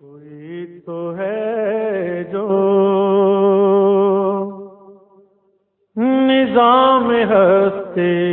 کوئی تو ہے جو نظام ہستے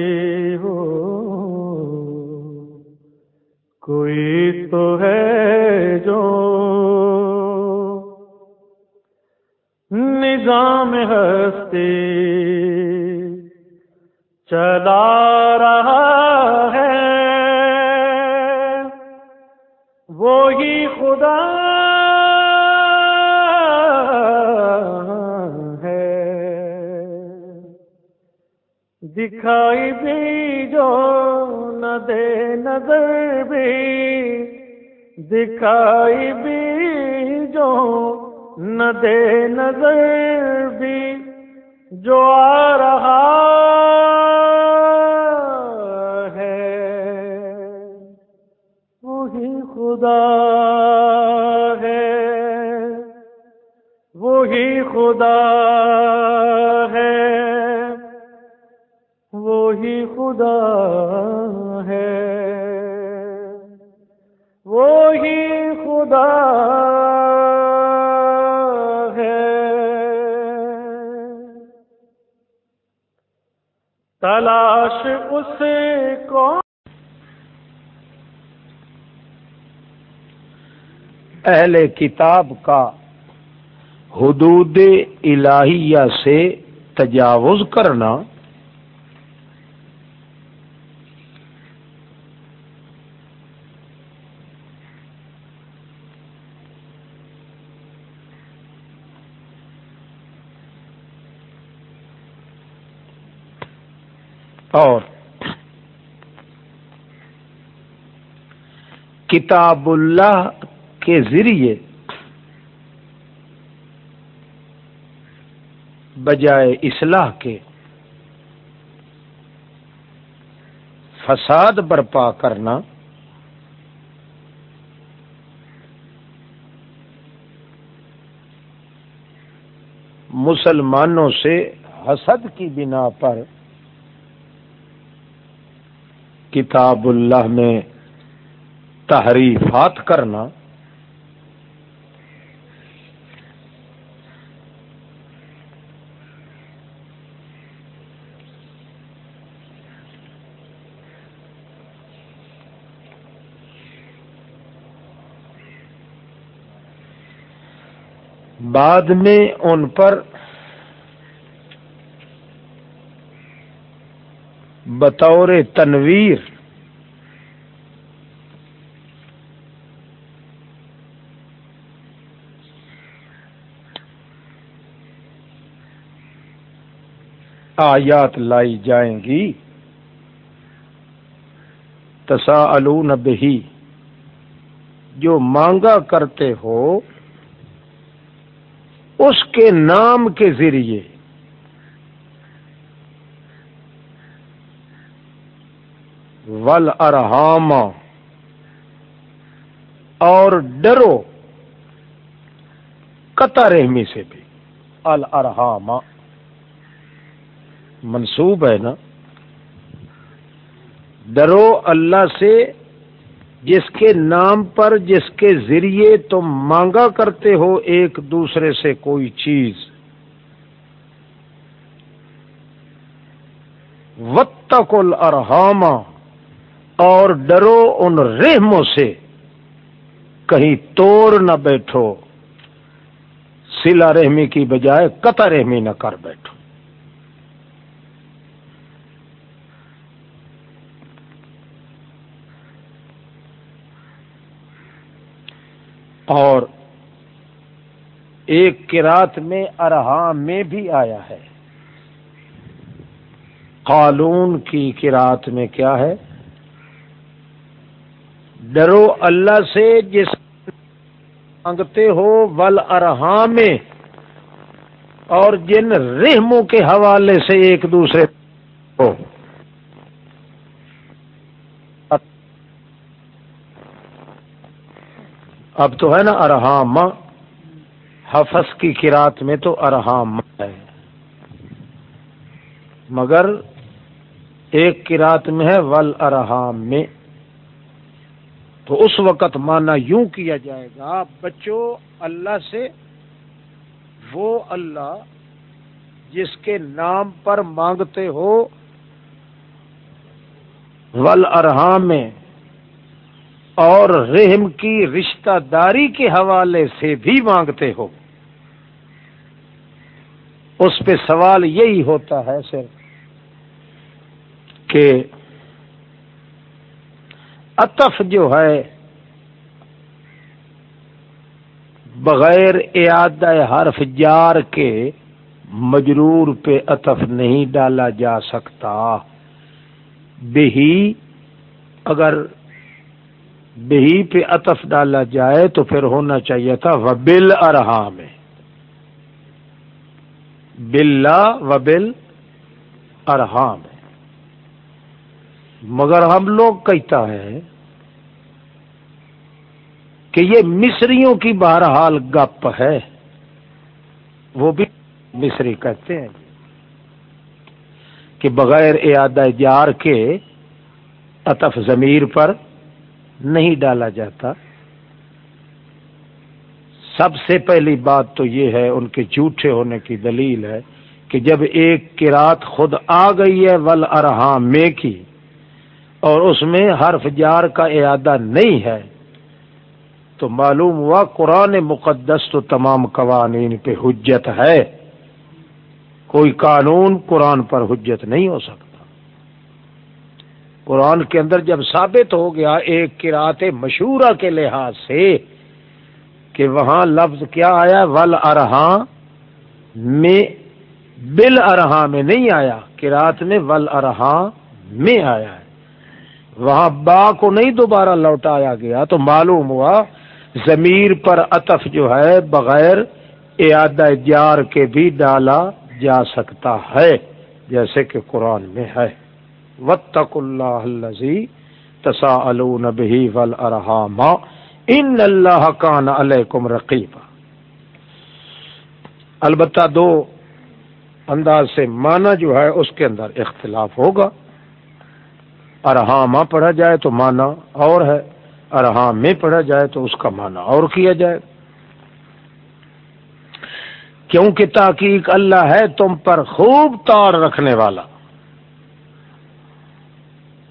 اہل کتاب کا حدود الہیہ سے تجاوز کرنا اور کتاب اللہ کے ذریعے بجائے اصلاح کے فساد برپا کرنا، مسلمانوں سے حسد کی بنا پر کتاب اللہ میں تحریفات کرنا بعد میں ان پر بطور تنویر آیات لائی جائیں گی۔ تسا بہی۔ جو مانگا کرتے ہو اس کے نام کے ذریعے۔ ول ارحام اور ڈرو قطع رحمی سے بھی۔ الرحام منسوب ہے نا۔ ڈرو اللہ سے جس کے نام پر جس کے ذریعے تم مانگا کرتے ہو ایک دوسرے سے کوئی چیز۔ وط الرحامہ اور ڈرو ان رحموں سے۔ کہیں توڑ نہ بیٹھو۔ سلا رحمی کی بجائے قطع رحمی نہ کر بیٹھو۔ اور ایک کراط میں ارحام میں بھی آیا ہے۔ قالون کی کراط میں کیا ہے؟ ڈرو اللہ سے جس مانگتے ہو ول ارحام میں اور جن رحموں کے حوالے سے ایک دوسرے کو۔ اب تو ہے نا ارحام حفظ کی کراط میں تو ارحام ہے۔ مگر ایک کراط میں ہے ول ارحام میں۔ تو اس وقت مانا یوں کیا جائے گا، بچوں، اللہ سے وہ اللہ جس کے نام پر مانگتے ہو۔ ول ارحام میں۔ اور رحم کی رشتہ داری کے حوالے سے بھی مانگتے ہو۔ اس پہ سوال یہی ہوتا ہے صرف کہ اطف جو ہے بغیر اعاد حرف جار کے مجرور پہ اطف نہیں ڈالا جا سکتا۔ بہی اگر بہی پہ اطف ڈالا جائے تو پھر ہونا چاہیے تھا وبل ارحا میں بلا وبل ارحا میں مگر ہم لوگ کہتا ہے کہ یہ مصریوں کی بہرحال گپ ہے۔ وہ بھی مصری کہتے ہیں۔ کہ بغیر اعادہ جار کے اطف ضمیر پر نہیں ڈالا جاتا۔ سب سے پہلی بات تو یہ ہے، ان کے جھوٹے ہونے کی دلیل ہے کہ جب ایک کرات خود آ گئی ہے ول ارحام میں کی اور اس میں حرف جار کا اعادہ نہیں ہے، تو معلوم ہوا قرآن مقدس تو تمام قوانین پہ حجت ہے۔ کوئی قانون قرآن پر حجت نہیں ہو سکتا۔ قرآن کے اندر جب ثابت ہو گیا ایک کراط مشہورہ کے لحاظ سے کہ وہاں لفظ کیا آیا؟ ول ارحاں میں بل ارحاں میں نہیں آیا۔ کراط میں ول ارحاں میں آیا ہے۔ وہاں با کو نہیں دوبارہ لوٹایا گیا۔ تو معلوم ہوا ضمیر پر اطف جو ہے بغیر اعادہ جار کے بھی ڈالا جا سکتا ہے، جیسے کہ قرآن میں ہے۔ وطق اللہ الزی تسا البی ول ارحام ان اللہ کان علیکم رقیب البتہ دو انداز سے مانا جو ہے اس کے اندر اختلاف ہوگا۔ ارحامہ پڑھا جائے تو مانا اور ہے، ارحام میں پڑھا جائے تو اس کا مانا اور کیا جائے۔ کیونکہ تحقیق اللہ ہے تم پر خوب تار رکھنے والا۔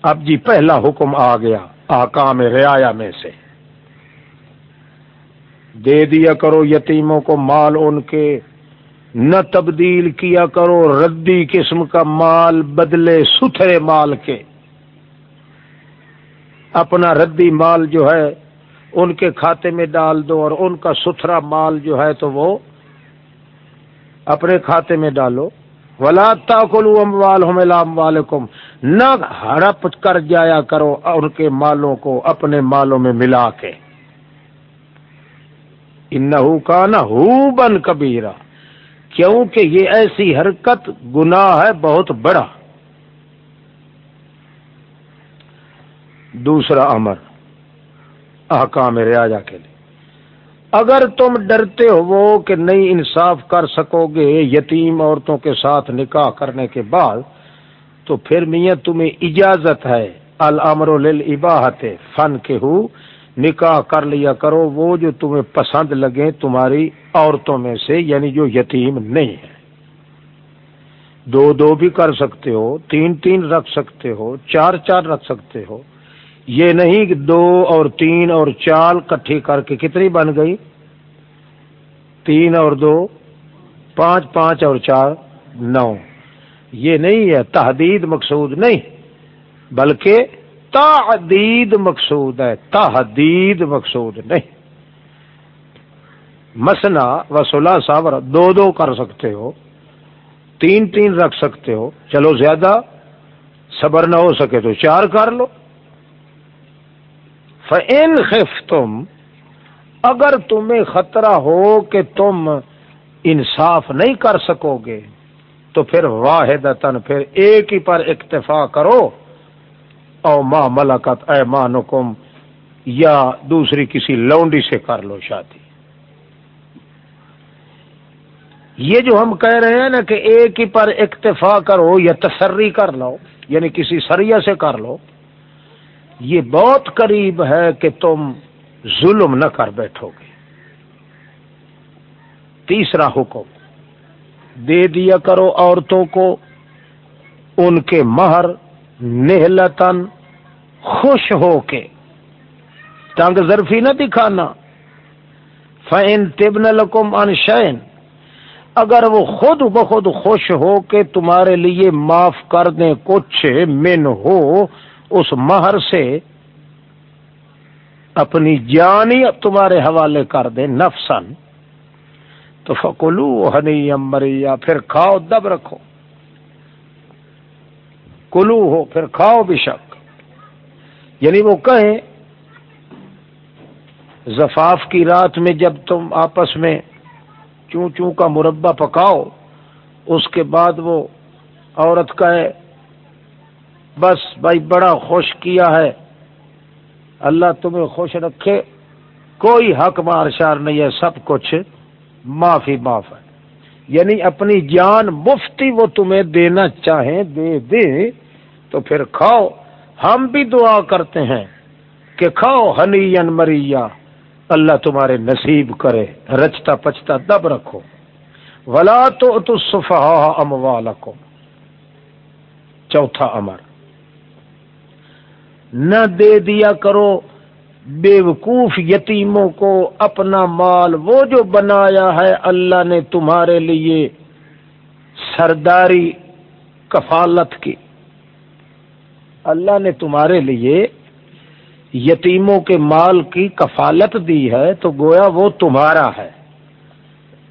اب جی پہلا حکم آ گیا آکام رعایا میں سے۔ دے دیا کرو یتیموں کو مال ان کے۔ نہ تبدیل کیا کرو ردی قسم کا مال بدلے ستھرے مال کے۔ اپنا ردی مال جو ہے ان کے کھاتے میں ڈال دو اور ان کا ستھرا مال جو ہے تو وہ اپنے کھاتے میں ڈالو۔ ولا تاکلو نہ ہڑپ کر جایا کرو ان کے مالوں کو اپنے مالوں میں ملا کے۔ انہو کا نہ ہو بن کبیرا۔ کیونکہ یہ ایسی حرکت گناہ ہے، بہت بڑا۔ دوسرا امر، احکام ریاجا کے لیے۔ اگر تم ڈرتے ہو وہ کہ نہیں انصاف کر سکو گے یتیم عورتوں کے ساتھ نکاح کرنے کے بعد، تو پھر میاں تمہیں اجازت ہے۔ المر الباحت فن کے ہو، نکاح کر لیا کرو۔ وہ جو تمہیں پسند لگے تمہاری عورتوں میں سے یعنی جو یتیم نہیں ہے دو دو بھی کر سکتے ہو، تین تین رکھ سکتے ہو، چار چار رکھ سکتے ہو۔ یہ نہیں کہ دو اور تین اور چار کٹھی کر کے کتنی بن گئی؟ تین اور دو، پانچ پانچ اور چار، نو۔ یہ نہیں ہے، تحدید مقصود نہیں، بلکہ تحدید مقصود ہے۔ تحدید مقصود نہیں۔ مسنا وسولہ صاحب دو دو کر سکتے ہو، تین تین رکھ سکتے ہو۔ چلو زیادہ، صبر نہ ہو سکے تو چار کر لو۔ فن خف تم اگر تمہیں خطرہ ہو کہ تم انصاف نہیں کر سکو گے تو پھر واحد پھر ایک ہی پر اکتفا کرو۔ او ماں ملکت اے مانکم یا دوسری کسی لونڈی سے کر لو شادی۔ یہ جو ہم کہہ رہے ہیں نا کہ ایک ہی پر اکتفا کرو یا تسری کر لو یعنی کسی سریا سے کر لو یہ بہت قریب ہے کہ تم ظلم نہ کر بیٹھو گے۔ تیسرا حکم، دے دیا کرو عورتوں کو ان کے مہر نہلتن خوش ہو کے۔ تنگ ظرفی نہ دکھانا۔ فین تبن لکم ان شین اگر وہ خود بخود خوش ہو کے تمہارے لیے معاف کر دیں کچھ من ہو اس مہر سے اپنی جان ہی تمہارے حوالے کر دیں نفسن تو فکلو ہنی امریا پھر کھاؤ دب رکھو۔ کلو ہو، پھر کھاؤ بھی شک۔ یعنی وہ کہیں، زفاف کی رات میں جب تم آپس میں چوں چوں کا مربع پکاؤ، اس کے بعد وہ عورت کہے بس بھائی بڑا خوش کیا ہے۔ اللہ تمہیں خوش رکھے۔ کوئی حق مارشار نہیں ہے، سب کچھ معافی معاف ہے۔ یعنی اپنی جان مفتی وہ تمہیں دینا چاہیں، دے دے تو پھر کھاؤ۔ ہم بھی دعا کرتے ہیں کہ کھاؤ ہنی مریا۔ اللہ تمہارے نصیب کرے۔ رچتا پچتا دب رکھو۔ ولا تو تصفا ام کو چوتھا امر۔ نہ دے دیا کرو۔ بے وقوف یتیموں کو اپنا مال وہ جو بنایا ہے اللہ نے تمہارے لیے سرداری کفالت کی۔ اللہ نے تمہارے لیے یتیموں کے مال کی کفالت دی ہے تو گویا وہ تمہارا ہے۔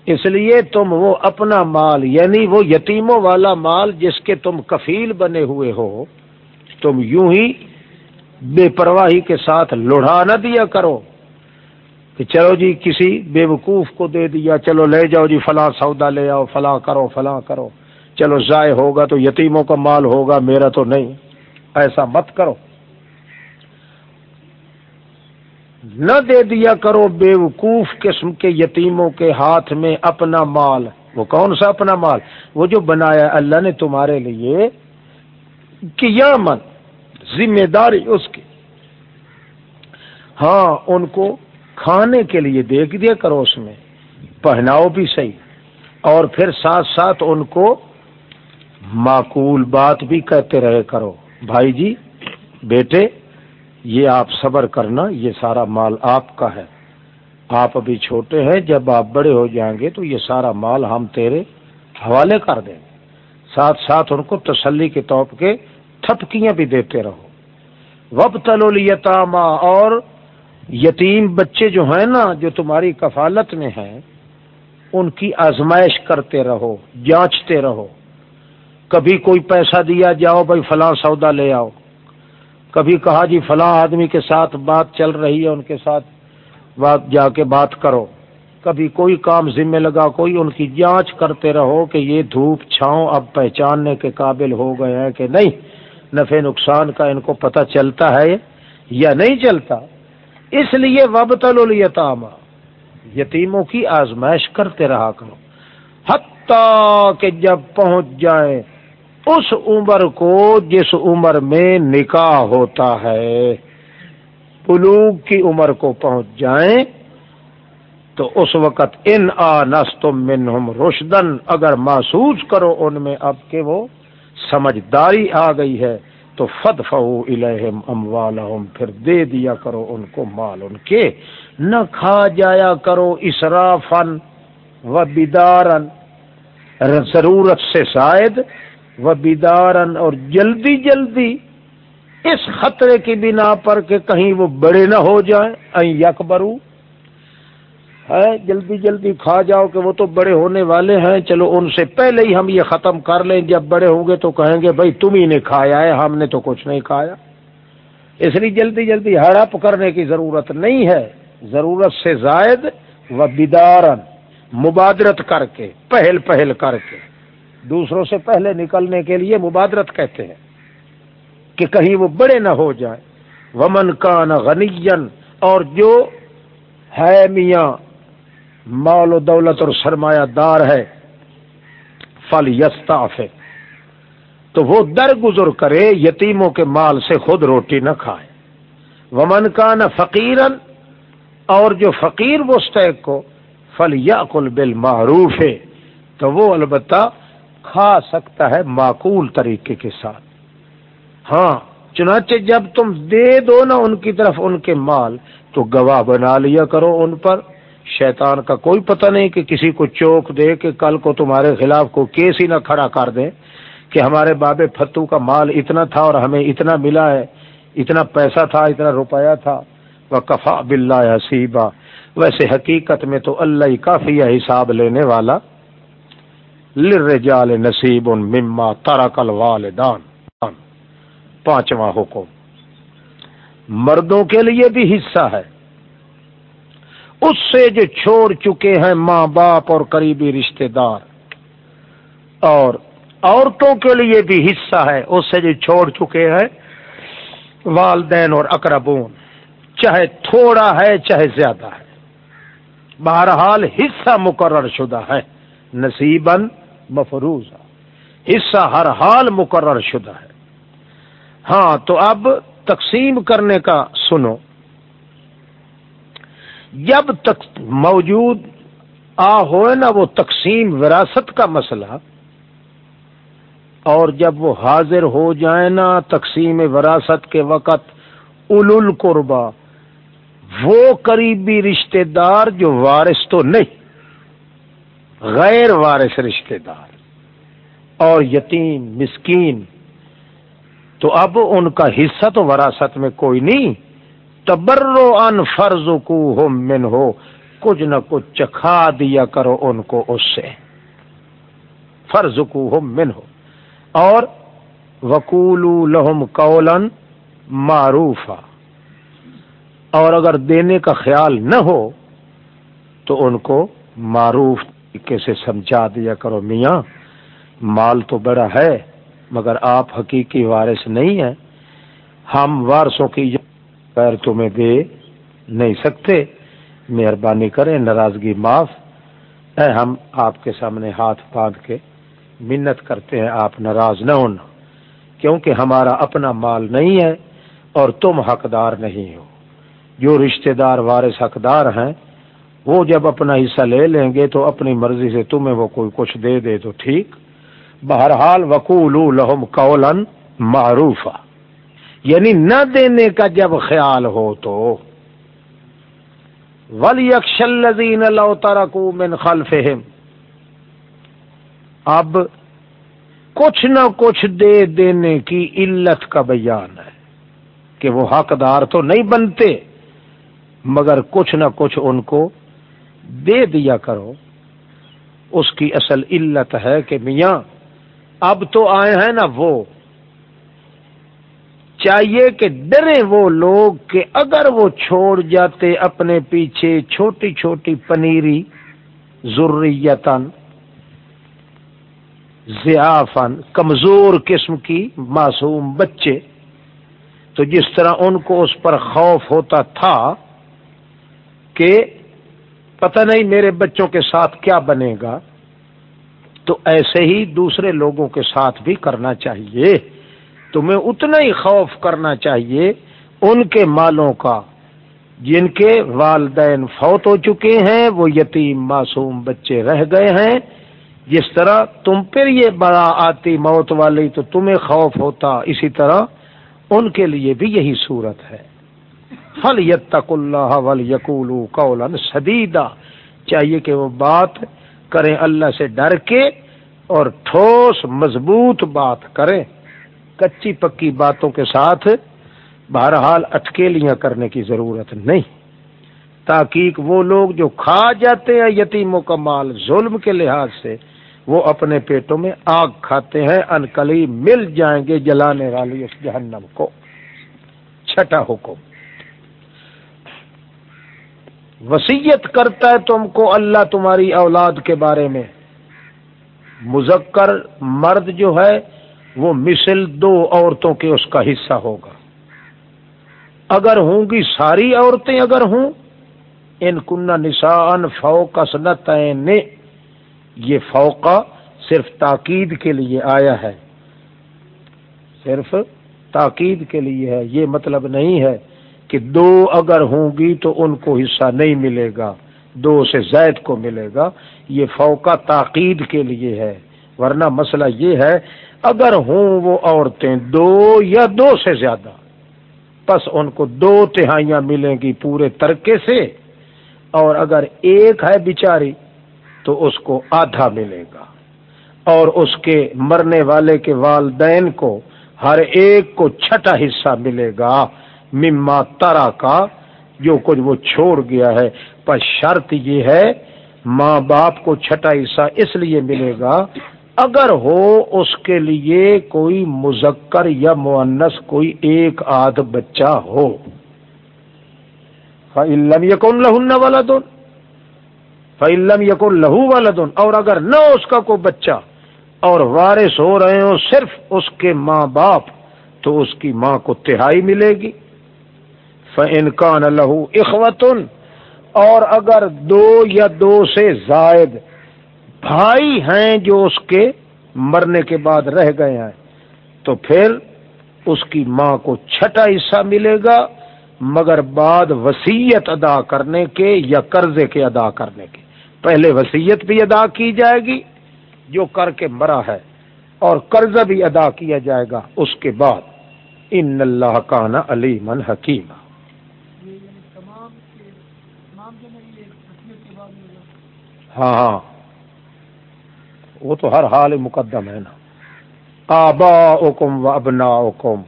اس لیے تم وہ اپنا مال یعنی وہ یتیموں والا مال جس کے تم کفیل بنے ہوئے ہو، تم یوں ہی بے پرواہی کے ساتھ لڑھا نہ دیا کرو کہ چلو جی کسی بے وقوف کو دے دیا، چلو لے جاؤ جی فلاں سودا لے آؤ، فلاں کرو فلاں کرو۔ چلو ضائع ہوگا تو یتیموں کا مال ہوگا، میرا تو نہیں۔ ایسا مت کرو۔ نہ دے دیا کرو بے وقوف قسم کے یتیموں کے ہاتھ میں اپنا مال۔ وہ کون سا اپنا مال؟ وہ جو بنایا اللہ نے تمہارے لیے۔ کیا من ذمہ داری اس کی۔ ہاں ان کو کھانے کے لیے دیکھ دیا کرو اس میں، پہناؤ بھی صحیح۔ اور پھر ساتھ ساتھ ان کو معقول بات بھی کہتے رہے کرو۔ بھائی جی بیٹے، یہ آپ صبر کرنا، یہ سارا مال آپ کا ہے۔ آپ ابھی چھوٹے ہیں، جب آپ بڑے ہو جائیں گے تو یہ سارا مال ہم تیرے حوالے کر دیں۔ گے ساتھ ساتھ ان کو تسلی کے طور کے تھپکیاں بھی دیتے رہو۔ وب تلولیتام اور یتیم بچے جو ہیں نا، جو تمہاری کفالت میں ہیں، ان کی آزمائش کرتے رہو، جانچتے رہو۔ کبھی کوئی پیسہ دیا، جاؤ بھائی فلاں سودا لے آؤ۔ کبھی کہا جی فلاں آدمی کے ساتھ بات چل رہی ہے، ان کے ساتھ بات، جا کے بات کرو۔ کبھی کوئی کام ذمہ لگا، کوئی ان کی جانچ کرتے رہو کہ یہ دھوپ چھاؤں اب پہچاننے کے قابل ہو گئے ہیں کہ نہیں۔ نفع نقصان کا ان کو پتہ چلتا ہے یا نہیں چلتا، اس لیے وبتل الیتام یتیموں کی آزمائش کرتے رہا کرو۔ حتیٰ کہ جب پہنچ جائے اس عمر کو جس عمر میں نکاح ہوتا ہے پلوگ کی عمر کو پہنچ جائیں، تو اس وقت ان آ نس تم روشدن اگر محسوس کرو ان میں اب کہ وہ سمجھداری آ گئی ہے، تو فد فہو الہم ام پھر دے دیا کرو ان کو مال ان کے۔ نہ کھا جایا کرو اسرافن و بیدارن ضرورت سے شاید و بیدارن اور جلدی جلدی اس خطرے کی بنا پر کہ کہیں وہ بڑے نہ ہو جائیں۔ یکبرو ہے، جلدی جلدی کھا جاؤ کہ وہ تو بڑے ہونے والے ہیں۔ چلو ان سے پہلے ہی ہم یہ ختم کر لیں۔ جب بڑے ہوں گے تو کہیں گے، بھائی، تم ہی نے کھایا ہے، ہم نے تو کچھ نہیں کھایا۔ اس لیے جلدی جلدی ہڑپ کرنے کی ضرورت نہیں ہے۔ ضرورت سے زائد و بیدارن، مبادرت کر کے، پہل پہل کر کے۔ دوسروں سے پہلے نکلنے کے لیے مبادرت کہتے ہیں کہ کہیں وہ بڑے نہ ہو جائیں۔ ومن کا نہ اور جو ہے میاں مال و دولت اور سرمایہ دار ہے، فل یستاف تو وہ در گزر کرے یتیموں کے مال سے خود روٹی نہ کھائے۔ ومن کا نہ فقیرن اور جو فقیر مستحق کو، فل یا کل بل معروف ہے تو وہ البتہ کھا سکتا ہے معقول طریقے کے ساتھ۔ ہاں چنانچہ جب تم دے دو نا ان کی طرف ان کے مال، تو گواہ بنا لیا کرو ان پر۔ شیطان کا کوئی پتہ نہیں کہ کسی کو چوک دے کہ کل کو تمہارے خلاف کو کیس ہی نہ کھڑا کر دے کہ ہمارے بابے فتو کا مال اتنا تھا اور ہمیں اتنا ملا ہے، اتنا پیسہ تھا، اتنا روپیہ تھا۔ وہ کفا بلّہ حسیبہ ویسے حقیقت میں تو اللہ ہی کافی ہے حساب لینے والا۔ لرجال نصیب ان مما ترک الوالدان۔ پانچواں حکم۔ مردوں کے لیے بھی حصہ ہے۔ اس سے جو چھوڑ چکے ہیں ماں باپ اور قریبی رشتہ دار۔ اور عورتوں کے لیے بھی حصہ ہے اس سے جو چھوڑ چکے ہیں والدین اور اقربون، چاہے تھوڑا ہے چاہے زیادہ ہے۔ بہرحال حصہ مقرر شدہ ہے، نصیباً مفروض حصہ ہر حال مقرر شدہ ہے۔ ہاں تو اب تقسیم کرنے کا سنو۔ جب تک موجود آ ہوئے نا وہ تقسیم وراثت کا مسئلہ، اور جب وہ حاضر ہو جائے نا تقسیم وراثت کے وقت اول القربا وہ قریبی رشتہ دار جو وارث تو نہیں، غیر وارث رشتہ دار، اور یتیم، مسکین، تو اب ان کا حصہ تو وراثت میں کوئی نہیں۔ تبرو ان فرض کو ہو من ہو کچھ نہ کچھ چکھا دیا کرو ان کو اس سے۔ فرض کو من ہو اور وکول لہم کولن معروف اور اگر دینے کا خیال نہ ہو، تو ان کو معروف طریقے سے سمجھا دیا کرو۔ میاں، مال تو بڑا ہے، مگر آپ حقیقی وارث نہیں ہیں۔ ہم وارثوں کی پیر تمہیں دے نہیں سکتے۔ مہربانی کریں، ناراضگی معاف۔ اے ہم آپ کے سامنے ہاتھ باندھ کے منت کرتے ہیں، آپ ناراض نہ ہونا، کیونکہ ہمارا اپنا مال نہیں ہے اور تم حقدار نہیں ہو۔ جو رشتہ دار وارث حقدار ہیں، وہ جب اپنا حصہ لے لیں گے تو اپنی مرضی سے تمہیں وہ کوئی کچھ دے دے تو ٹھیک۔ بہرحال وکول لہم کولن معروف یعنی نہ دینے کا جب خیال ہو تو ولی اکشلین لو ترکو من خلفہم اب کچھ نہ کچھ دے دینے کی علت کا بیان ہے کہ وہ حقدار تو نہیں بنتے، مگر کچھ نہ کچھ ان کو دے دیا کرو۔ اس کی اصل علت ہے کہ میاں، اب تو آئے ہیں نا وہ۔ چاہیے کہ ڈرے وہ لوگ کہ اگر وہ چھوڑ جاتے اپنے پیچھے چھوٹی چھوٹی پنیری ضروریتن ضیافن کمزور قسم کی معصوم بچے، تو جس طرح ان کو اس پر خوف ہوتا تھا کہ پتہ نہیں میرے بچوں کے ساتھ کیا بنے گا، تو ایسے ہی دوسرے لوگوں کے ساتھ بھی کرنا چاہیے۔ تمہیں اتنا ہی خوف کرنا چاہیے ان کے مالوں کا، جن کے والدین فوت ہو چکے ہیں، وہ یتیم معصوم بچے رہ گئے ہیں۔ جس طرح تم پر یہ بڑا آتی موت والی تو تمہیں خوف ہوتا، اسی طرح ان کے لیے بھی یہی صورت ہے۔ فل یتق اللہ ول یقول قول سدیدہ چاہیے کہ وہ بات کریں، اللہ سے ڈر کے اور ٹھوس مضبوط بات کریں۔ کچی پکی باتوں کے ساتھ بہرحال اٹکیلیاں کرنے کی ضرورت نہیں۔ تاکہ وہ لوگ جو کھا جاتے ہیں یتیموں کا مال ظلم کے لحاظ سے، وہ اپنے پیٹوں میں آگ کھاتے ہیں، انکلی مل جائیں گے جلانے والی اس جہنم کو۔ چھٹا حکم۔ وسیعت کرتا ہے تم کو اللہ تمہاری اولاد کے بارے میں۔ مذکر مرد جو ہے وہ مثل دو عورتوں کے اس کا حصہ ہوگا۔ اگر ہوں گی ساری عورتیں اگر ہوں، ان کنہ نسان فوق سنت نے یہ فوقا صرف تاکید کے لیے آیا ہے۔ صرف تاکید کے لیے ہے۔ یہ مطلب نہیں ہے کہ دو اگر ہوں گی تو ان کو حصہ نہیں ملے گا، دو سے زائد کو ملے گا۔ یہ فوقا تاقید کے لیے ہے۔ ورنہ مسئلہ یہ ہے اگر ہوں وہ عورتیں دو یا دو سے زیادہ بس ان کو دو تہائیاں ملیں گی پورے ترکے سے، اور اگر ایک ہے بیچاری تو اس کو آدھا ملے گا۔ اور اس کے مرنے والے کے والدین کو ہر ایک کو چھٹا حصہ ملے گا، مما ترا کا، جو کچھ وہ چھوڑ گیا ہے۔ پر شرط یہ ہے، ماں باپ کو چھٹا حصہ اس لیے ملے گا اگر ہو اس کے لیے کوئی مذکر یا معنس کوئی ایک آدھ بچہ ہو فعلم یقن لہن والا دون فعلم یقن لہو والا دون اور اگر نہ اس کا کوئی بچہ اور وارث ہو رہے ہو صرف اس کے ماں باپ، تو اس کی ماں کو تہائی ملے گی۔ فنکان لہو اخوتن اور اگر دو یا دو سے زائد بھائی ہیں جو اس کے مرنے کے بعد رہ گئے ہیں، تو پھر اس کی ماں کو چھٹا حصہ ملے گا، مگر بعد وسیعت ادا کرنے کے یا قرضے کے ادا کرنے کے۔ پہلے وسیعت بھی ادا کی جائے گی، جو کر کے مرا ہے، اور قرضہ بھی ادا کیا جائے گا۔ اس کے بعد ان اللہ کا نا علی من حکیم ہاں ہاں۔ وہ تو ہر حال مقدم ہے نا۔ آبا حکم و ابنا حکم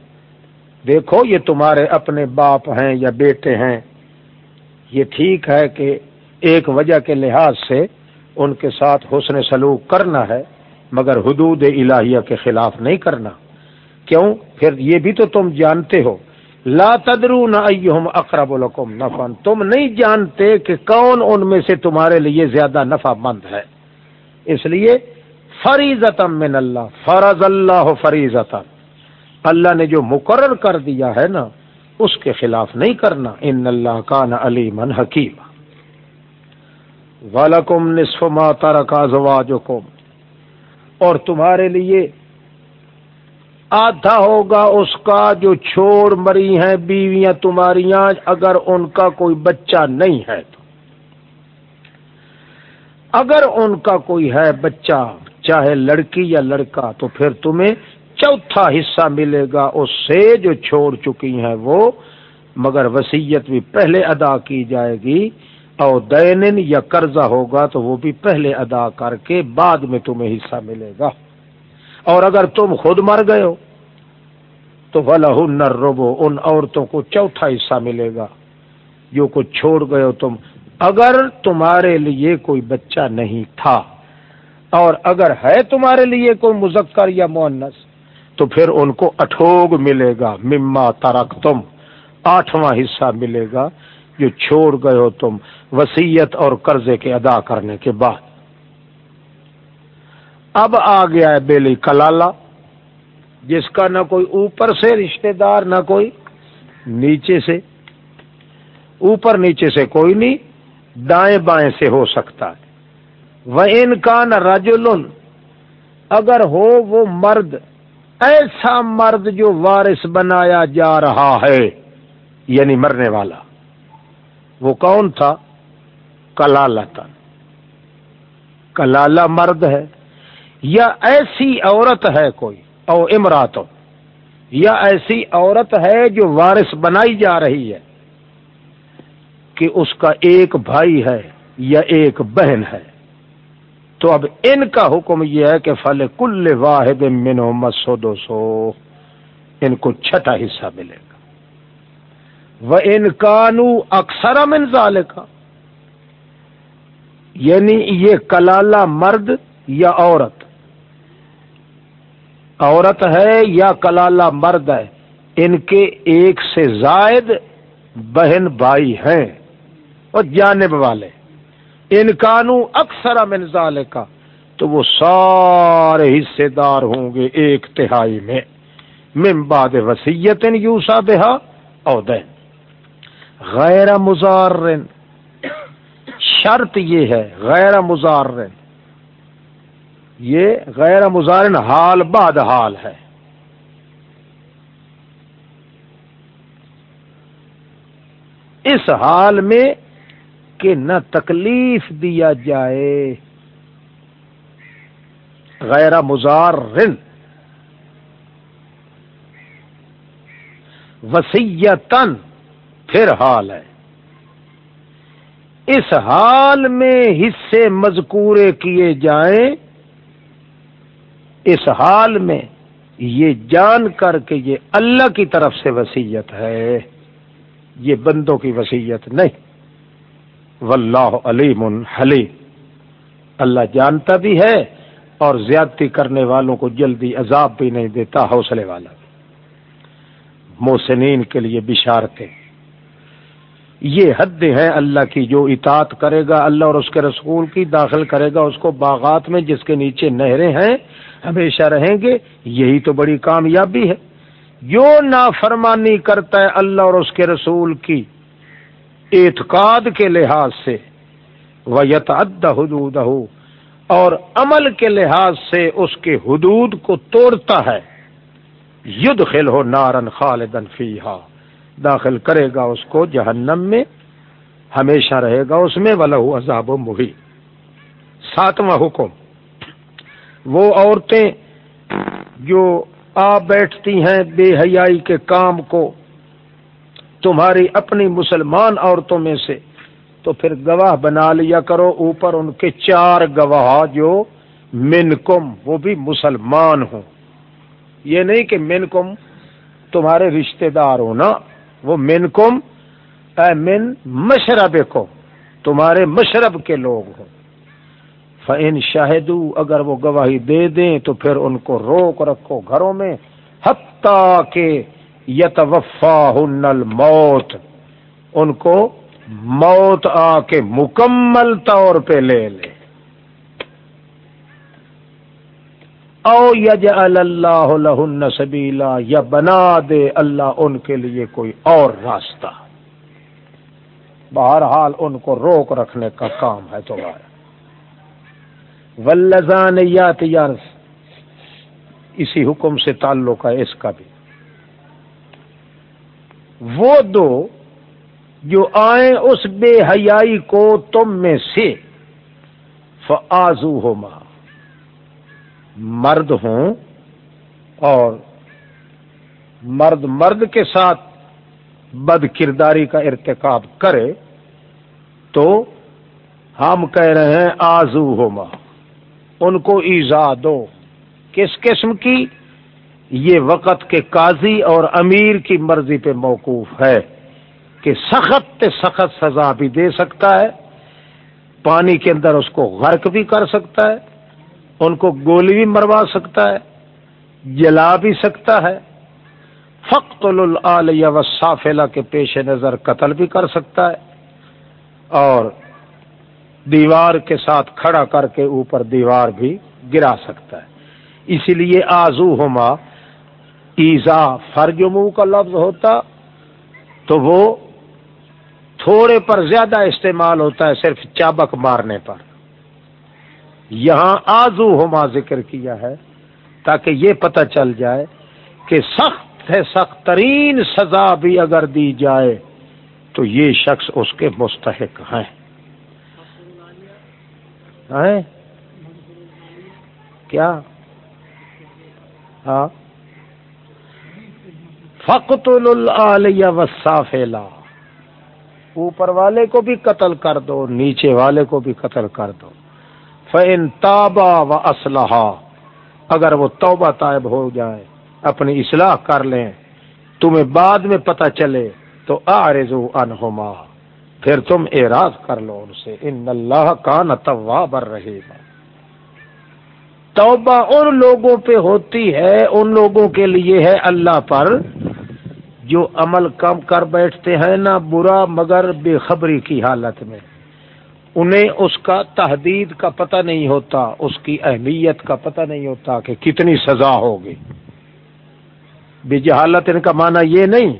دیکھو یہ تمہارے اپنے باپ ہیں یا بیٹے ہیں۔ یہ ٹھیک ہے کہ ایک وجہ کے لحاظ سے ان کے ساتھ حسن سلوک کرنا ہے، مگر حدود الہیہ کے خلاف نہیں کرنا۔ کیوں؟ پھر یہ بھی تو تم جانتے ہو۔ لا تدرو نہ اقرب الحکم نفن تم نہیں جانتے کہ کون ان میں سے تمہارے لیے زیادہ نفع مند ہے۔ اس لیے فریض من اللہ، فرض اللہ فریض اللہ نے جو مقرر کر دیا ہے نا، اس کے خلاف نہیں کرنا۔ ان اللہ کا نا علی من حکیم والم نصف ماتا رکھا اور تمہارے لیے آدھا ہوگا اس کا جو چھوڑ مری ہیں بیویاں تمہاریاں اگر ان کا کوئی بچہ نہیں ہے تو۔ اگر ان کا کوئی ہے بچہ چاہے لڑکی یا لڑکا، تو پھر تمہیں چوتھا حصہ ملے گا، اس سے جو چھوڑ چکی ہیں وہ، مگر وسیعت بھی پہلے ادا کی جائے گی اور دین یا قرضہ ہوگا تو وہ بھی پہلے ادا کر کے بعد میں تمہیں حصہ ملے گا۔ اور اگر تم خود مر گئے ہو، تو بلا نر روبو ان عورتوں کو چوتھا حصہ ملے گا۔ جو کچھ چھوڑ گئے ہو تم، اگر تمہارے لیے کوئی بچہ نہیں تھا۔ اور اگر ہے تمہارے لیے کوئی مذکر یا مونس تو پھر ان کو اٹھوگ ملے گا، مما ترک تم آٹھواں حصہ ملے گا جو چھوڑ گئے ہو تم وسیعت اور قرضے کے ادا کرنے کے بعد۔ اب آ گیا ہے بیلی کلالہ، جس کا نہ کوئی اوپر سے رشتہ دار، نہ کوئی نیچے سے۔ اوپر نیچے سے کوئی نہیں، دائیں بائیں سے ہو سکتا ہے۔ وہ ان کا نہ اگر ہو وہ مرد، ایسا مرد جو وارث بنایا جا رہا ہے یعنی مرنے والا، وہ کون تھا؟ کلالہ تن کلالہ مرد ہے، یا ایسی عورت ہے کوئی، او امرات یا ایسی عورت ہے جو وارث بنائی جا رہی ہے، کہ اس کا ایک بھائی ہے یا ایک بہن ہے۔ تو اب ان کا حکم یہ ہے کہ فل کل واحد منو مسو دو سو ان کو چھٹا حصہ ملے گا۔ وہ ان کانو اکثر منظال کا یعنی یہ کلالہ مرد یا عورت۔ عورت ہے یا کلالہ مرد ہے، ان کے ایک سے زائد بہن بھائی ہیں اور جانب والے۔ ان کانو اکثر منظال کا تو وہ سارے حصے دار ہوں گے ایک تہائی میں۔ ممباد وسیعت یوسا بہا او دین۔ غیر مزار شرط یہ ہے، غیر مزار یہ غیر مزارن حال بعد حال ہے۔ اس حال میں کہ نہ تکلیف دیا جائے۔ غیر مزار رن وسیعتن پھر حال ہے۔ اس حال میں حصے مذکورے کیے جائیں۔ اس حال میں یہ جان کر کے یہ اللہ کی طرف سے وسیعت ہے۔ یہ بندوں کی وسیعت نہیں۔ واللہ علیم حلیم۔ اللہ جانتا بھی ہے اور زیادتی کرنے والوں کو جلدی عذاب بھی نہیں دیتا حوصلے والا۔ موسنین کے لیے بشارتیں۔ یہ حد ہے اللہ کی جو اطاعت کرے گا، اللہ اور اس کے رسول کی داخل کرے گا، اس کو باغات میں جس کے نیچے نہریں ہیں، ہمیشہ رہیں گے۔ یہی تو بڑی کامیابی ہے۔ جو نافرمانی کرتا ہے اللہ اور اس کے رسول کی۔ اعتقاد کے لحاظ سے وہ یتعد حدود اور عمل کے لحاظ سے اس کے حدود کو توڑتا ہے۔ ید خل ہو نارن خالدن فیحا داخل کرے گا اس کو جہنم میں، ہمیشہ رہے گا اس میں ولہ عذاب و مہی ساتواں حکم، وہ عورتیں جو آ بیٹھتی ہیں بے حیائی کے کام کو تمہاری اپنی مسلمان عورتوں میں سے، تو پھر گواہ بنا لیا کرو اوپر ان کے چار گواہ جو منکم، وہ بھی مسلمان ہوں۔ یہ نہیں کہ منکم تمہارے رشتہ دار ہو نا، وہ منکم، اے من مشرب کو تمہارے مشرب کے لوگ ہوں۔ فن شاہدو اگر وہ گواہی دے دیں، تو پھر ان کو روک رکھو گھروں میں، حتیٰ کہ یتوفا ہنل موت ان کو موت آ کے مکمل طور پہ لے لے۔ او یج اللہ لہن سبیلا، یا بنا دے اللہ ان کے لیے کوئی اور راستہ۔ بہرحال ان کو روک رکھنے کا کام ہے تمہارا۔ ولزان یار اسی حکم سے تعلق ہے اس کا بھی۔ وہ دو جو آئیں اس بے حیائی کو تم میں سے فآزو ہوما مرد ہوں اور مرد مرد کے ساتھ بد کرداری کا ارتکاب کرے تو ہم کہہ رہے ہیں آزو ہوما ان کو ایزا دو۔ کس قسم کی؟ یہ وقت کے قاضی اور امیر کی مرضی پہ موقوف ہے کہ سخت سخت سزا بھی دے سکتا ہے، پانی کے اندر اس کو غرق بھی کر سکتا ہے، ان کو گولی بھی مروا سکتا ہے، جلا بھی سکتا ہے۔ فخت العلیہ وصافلہ کے پیش نظر قتل بھی کر سکتا ہے اور دیوار کے ساتھ کھڑا کر کے اوپر دیوار بھی گرا سکتا ہے۔ اسی لیے آزو ہوما ایزا فرجمو کا لفظ ہوتا تو وہ تھوڑے پر زیادہ استعمال ہوتا ہے صرف چابک مارنے پر۔ یہاں آزو ہوما ذکر کیا ہے تاکہ یہ پتہ چل جائے کہ سخت ہے سخت ترین سزا بھی اگر دی جائے تو یہ شخص اس کے مستحق ہیں؟ کیا؟ ہاں؟ فخت العلیہ وسافیلا اوپر والے کو بھی قتل کر دو، نیچے والے کو بھی قتل کر دو۔ فن تابا و اسلحہ اگر وہ توبہ طائب ہو جائے، اپنی اصلاح کر لیں، تمہیں بعد میں پتہ چلے، تو آرزو انہما پھر تم اعراض کر لو ان سے۔ ان اللہ کا نتوا بر رہے گا توبہ ان لوگوں پہ ہوتی ہے، ان لوگوں کے لیے ہے اللہ پر۔ جو عمل کم کر بیٹھتے ہیں نا برا مگر بے خبری کی حالت میں۔ انہیں اس کا تحدید کا پتہ نہیں ہوتا، اس کی اہمیت کا پتہ نہیں ہوتا کہ کتنی سزا ہوگی۔ بے جہالت ان کا معنی یہ نہیں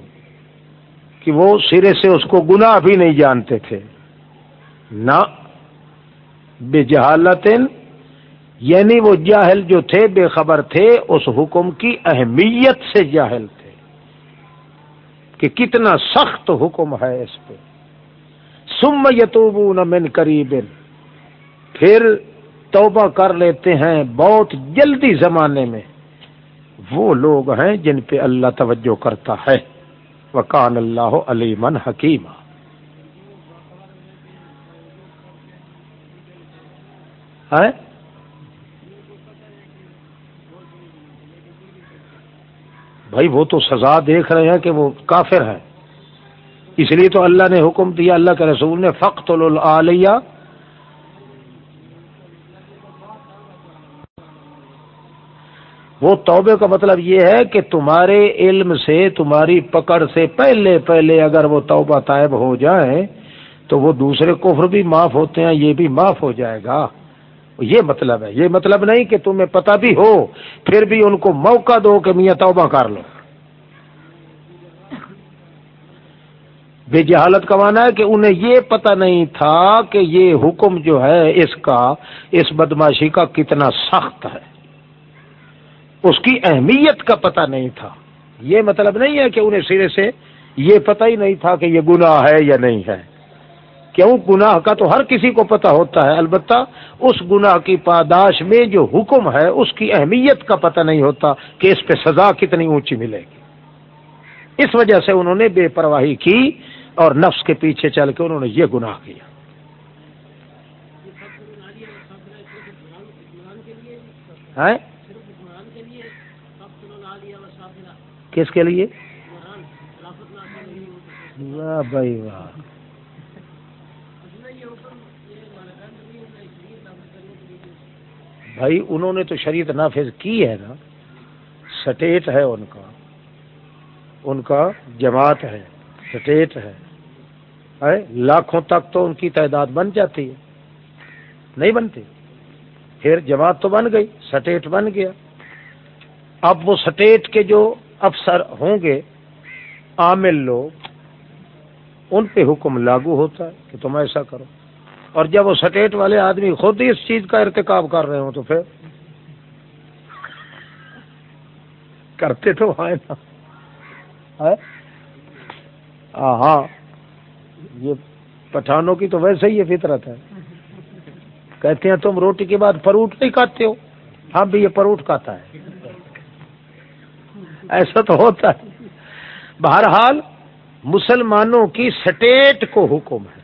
کہ وہ سرے سے اس کو گناہ بھی نہیں جانتے تھے۔ نہ، بے جہالت یعنی وہ جاہل جو تھے، بے خبر تھے، اس حکم کی اہمیت سے جاہل تھے۔ کہ کتنا سخت حکم ہے اس پہ۔ سم یتوبون من قریب۔ پھر توبہ کر لیتے ہیں بہت جلدی زمانے میں۔ وہ لوگ ہیں جن پہ اللہ توجہ کرتا ہے۔ وکان اللہ علیمن حکیم ہے بھائی وہ تو سزا دیکھ رہے ہیں کہ وہ کافر ہے اس لیے تو اللہ نے حکم دیا، اللہ کے رسول نے فخت العلیہ وہ توبے کا مطلب یہ ہے کہ تمہارے علم سے، تمہاری پکڑ سے پہلے پہلے اگر وہ توبہ طائب ہو جائیں تو وہ دوسرے کفر بھی معاف ہوتے ہیں، یہ بھی معاف ہو جائے گا۔ یہ مطلب ہے، یہ مطلب نہیں کہ تمہیں پتہ بھی ہو، پھر بھی ان کو موقع دو کہ میاں توبہ کر لو۔ بے جہالت کا مانا ہے کہ انہیں یہ پتہ نہیں تھا کہ یہ حکم جو ہے اس کا، اس بدماشی کا کتنا سخت ہے۔ اس کی اہمیت کا پتہ نہیں تھا۔ یہ مطلب نہیں ہے کہ انہیں سرے سے یہ پتہ ہی نہیں تھا کہ یہ گناہ ہے یا نہیں ہے۔ کیوں گناہ کا تو ہر کسی کو پتہ ہوتا ہے، البتہ اس گناہ کی پاداش میں جو حکم ہے، اس کی اہمیت کا پتہ نہیں ہوتا کہ اس پہ سزا کتنی اونچی ملے گی۔ اس وجہ سے انہوں نے بے پرواہی کی اور نفس کے پیچھے چل کے انہوں نے یہ گناہ کیا۔ ہاں؟ کس کے لیے؟ واہ بھائی واہ۔ بھائی انہوں نے تو شریعت نافذ کی ہے نا، سٹیٹ ہے ان کا ان کا جماعت ہے، سٹیٹ ہے۔ لاکھوں تک تو ان کی تعداد بن جاتی ہے۔ نہیں بنتی۔ پھر جماعت تو بن گئی، سٹیٹ بن گیا۔ اب وہ سٹیٹ کے جو افسر ہوں گے، عامل لوگ، ان پہ حکم لاگو ہوتا ہے کہ تم ایسا کرو۔ اور جب وہ سٹیٹ والے آدمی خود ہی اس چیز کا ارتکاب کر رہے ہوں تو پھر کرتے تو ہے نا۔ ہاں۔ یہ پٹھانوں کی تو ویسے ہی یہ فطرت ہے۔ کہتے ہیں تم روٹی کے بعد فروٹ نہیں کھاتے ہو۔ ہاں بھی یہ پروٹ کھاتا ہے۔ ایسا تو ہوتا ہے۔ بہرحال مسلمانوں کی سٹیٹ کو حکم ہے۔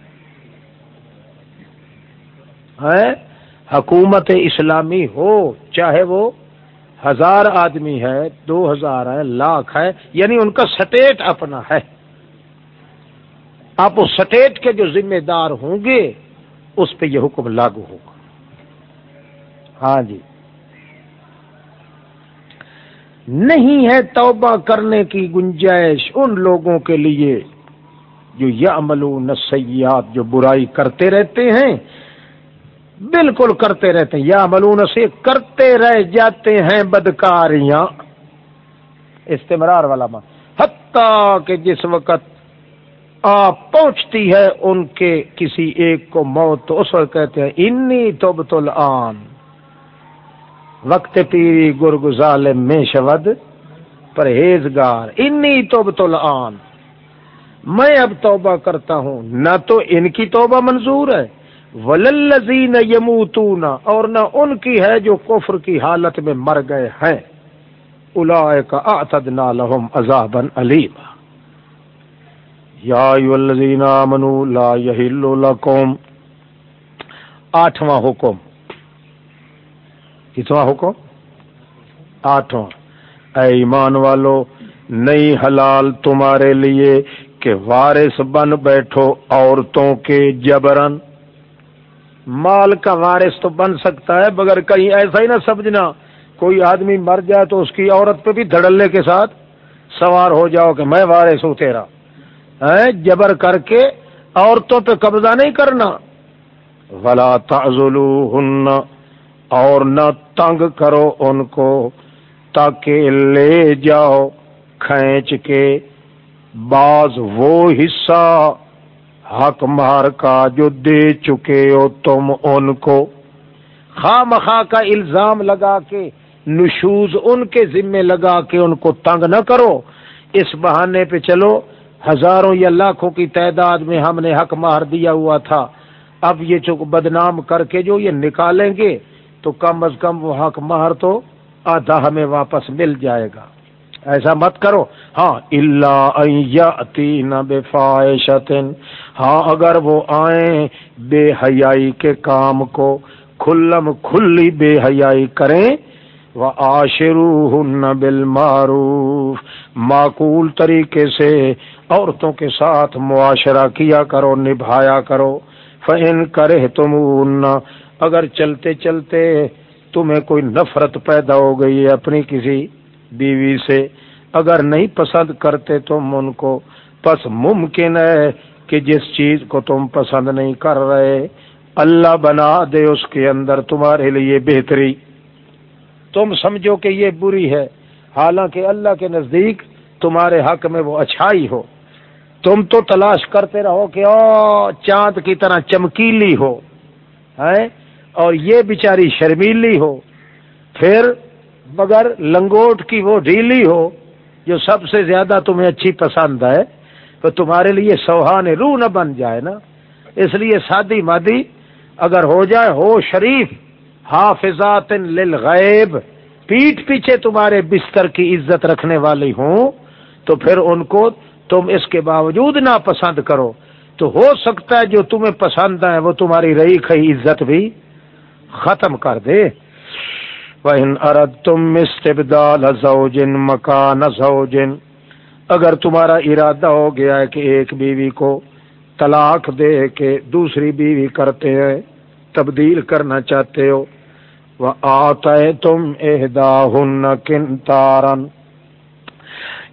حکومت اسلامی ہو، چاہے وہ ہزار آدمی ہے، دو ہزار ہے، لاکھ ہے یعنی ان کا سٹیٹ اپنا ہے۔ آپ اس سٹیٹ کے جو ذمہ دار ہوں گے، اس پہ یہ حکم لاگو ہوگا۔ ہاں جی۔ نہیں ہے توبہ کرنے کی گنجائش ان لوگوں کے لیے جو یا عملون سیاحت جو برائی کرتے رہتے ہیں بالکل کرتے رہتے ہیں۔ یا ملون سے کرتے رہ جاتے ہیں بدکاریاں۔ استمرار والا ماں حتیٰ کہ جس وقت آ پہنچتی ہے ان کے کسی ایک کو موت، تو اس وقت کہتے ہیں، انی توب تل وقت پیری گرگزال میں شود پرہیزگار، انی توب تل میں اب توبہ کرتا ہوں۔ نہ تو ان کی توبہ منظور ہے۔ وللزین یموتون، اور نہ ان کی ہے جو کفر کی حالت میں مر گئے ہیں۔ اولئک اعتدنا لهم عذابا علیما یا ایو الذین آمنوا لا یحل لکم۔ آٹھواں حکم۔ کتواں حکم؟ آٹھواں۔ اے ایمان والو نئی حلال تمہارے لیے کہ وارث بن بیٹھو عورتوں کے جبرن مال کا وارث تو بن سکتا ہے، مگر کہیں ایسا ہی نہ سمجھنا۔ کوئی آدمی مر جائے تو اس کی عورت پہ بھی دھڑلنے کے ساتھ سوار ہو جاؤ کہ میں وارث ہوں تیرا۔ ہاں، جبر کر کے عورتوں پہ قبضہ نہیں کرنا۔ ولا ہن اور نہ تنگ کرو ان کو تاکہ لے جاؤ کھینچ کے۔ بعض وہ حصہ حق مار کا جو دے چکے ہو تم ان کو۔ خواہ مخواہ کا الزام لگا کے، نشوز ان کے ذمے لگا کے ان کو تنگ نہ کرو۔ اس بہانے پہ چلو۔ ہزاروں یا لاکھوں کی تعداد میں ہم نے حق مہر دیا ہوا تھا۔ اب یہ چک بدنام کر کے جو یہ نکالیں گے، تو کم از کم وہ حق مہر تو آدھا ہمیں واپس مل جائے گا۔ ایسا مت کرو۔ ہاں اللہ بے فائشن ہاں اگر وہ آئیں بے حیائی کے کام کو کھلم کھلی بے حیائی کریں وہ آشرو ہن معروف معقول طریقے سے عورتوں کے ساتھ معاشرہ کیا کرو، نبھایا کرو فن کرے تم اگر چلتے چلتے تمہیں کوئی نفرت پیدا ہو گئی ہے اپنی کسی بیوی سے، اگر نہیں پسند کرتے تم ان کو بس ممکن ہے کہ جس چیز کو تم پسند نہیں کر رہے، اللہ بنا دے اس کے اندر تمہارے لیے بہتری۔ تم سمجھو کہ یہ بری ہے، حالانکہ اللہ کے نزدیک تمہارے حق میں وہ اچھائی ہو۔ تم تو تلاش کرتے رہو کہ او چاند کی طرح چمکیلی ہو ہے اور یہ بیچاری شرمیلی ہو۔ پھر مگر لنگوٹ کی وہ ڈھیلی ہو، جو سب سے زیادہ تمہیں اچھی پسند ہے۔ تو تمہارے لیے سوہان روح نہ بن جائے نا۔ اس لیے شادی مادی اگر ہو جائے، ہو شریف حافظات للغیب پیٹ پیچھے تمہارے بستر کی عزت رکھنے والی ہوں، تو پھر ان کو تم اس کے باوجود نہ پسند کرو۔ تو ہو سکتا ہے جو تمہیں پسند ہے وہ تمہاری رئی کھئی عزت بھی ختم کر دے۔ وَإِنْ أَرَدْتُمْ اسْتِبْدَالَ زَوْجٍ مَكَانَ زَوْجٍ اگر تمہارا ارادہ ہو گیا ہے کہ ایک بیوی کو طلاق دے کے دوسری بیوی کرتے ہیں، تبدیل کرنا چاہتے ہو وہ آتے تم اہدا ہن کن تارن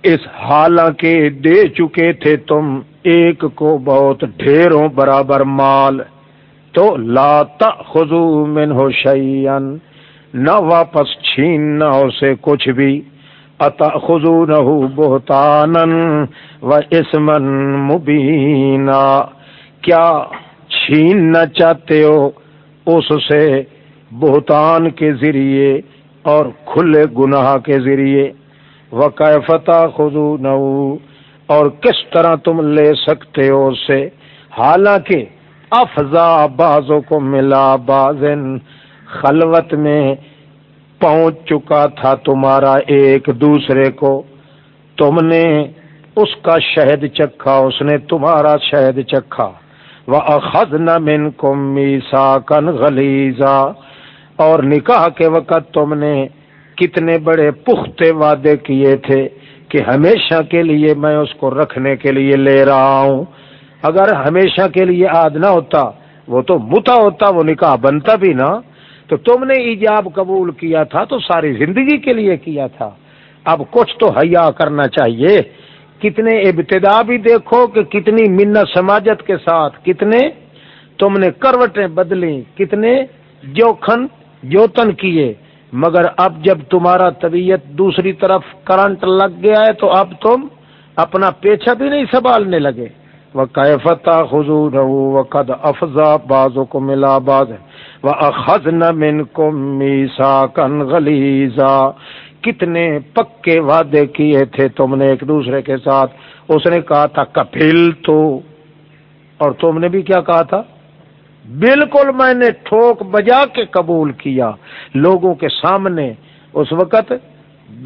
اس حالانکہ دے چکے تھے تم ایک کو بہت ڈھیروں برابر مال، تو لا خزو من ہو نہ واپس چھیننا اسے کچھ بھی۔ اتا خزو و اسمن مبینہ کیا چھیننا چاہتے ہو اس سے بہتان کے ذریعے اور کھلے گناہ کے ذریعے؟ وہ خزو نہ اور کس طرح تم لے سکتے ہو اسے حالانکہ افزا بازوں کو ملا بازن خلوت میں پہنچ چکا تھا تمہارا ایک دوسرے کو۔ تم نے اس کا شہد چکھا، اس نے تمہارا شہد چکھا۔ وہ اخذ نہ من کو کن غلیزا اور نکاح کے وقت تم نے کتنے بڑے پختے وعدے کیے تھے کہ ہمیشہ کے لیے میں اس کو رکھنے کے لیے لے رہا ہوں۔ اگر ہمیشہ کے لیے آد نہ ہوتا، وہ تو متا ہوتا، وہ نکاح بنتا بھی نا۔ تو تم نے ایجاب قبول کیا تھا تو ساری زندگی کے لیے کیا تھا۔ اب کچھ تو حیا کرنا چاہیے۔ کتنے ابتدا بھی دیکھو کہ کتنی منت سماجت کے ساتھ کتنے تم نے کروٹیں بدلی کتنے جوکھن جوتن کیے۔ مگر اب جب تمہارا طبیعت دوسری طرف کرنٹ لگ گیا ہے تو اب تم اپنا پیچھا بھی نہیں سنبھالنے لگے۔ وہ کیفتہ خزور قد افزا بازو کو ملا باز وہ اخذ نہ من کو میسا کن غلیزا کتنے پکے وعدے کیے تھے تم نے ایک دوسرے کے ساتھ؟ اس نے کہا تھا کپل تو۔ اور تم نے بھی کیا کہا تھا؟ بالکل میں نے ٹھوک بجا کے قبول کیا۔ لوگوں کے سامنے اس وقت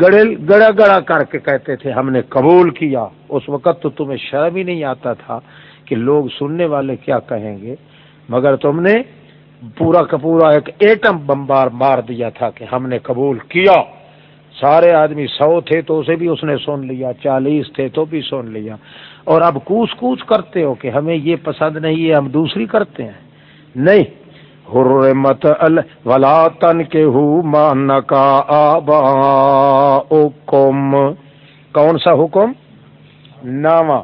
گڑل، گڑا گڑا کر کے کہتے تھے، ہم نے قبول کیا۔ اس وقت تو تمہیں شرم ہی نہیں آتا تھا کہ لوگ سننے والے کیا کہیں گے؟ مگر تم نے پورا کا پورا ایک ایٹم بمبار مار دیا تھا کہ ہم نے قبول کیا۔ سارے آدمی سو تھے تو اسے بھی اس نے سن لیا، چالیس تھے تو بھی سن لیا۔ اور اب کوس کوس کرتے ہو کہ ہمیں یہ پسند نہیں ہے ہم دوسری کرتے ہیں۔ نہیں۔ حرمت ولا تن کے ہو مان کا آبا کون سا حکم؟ ناما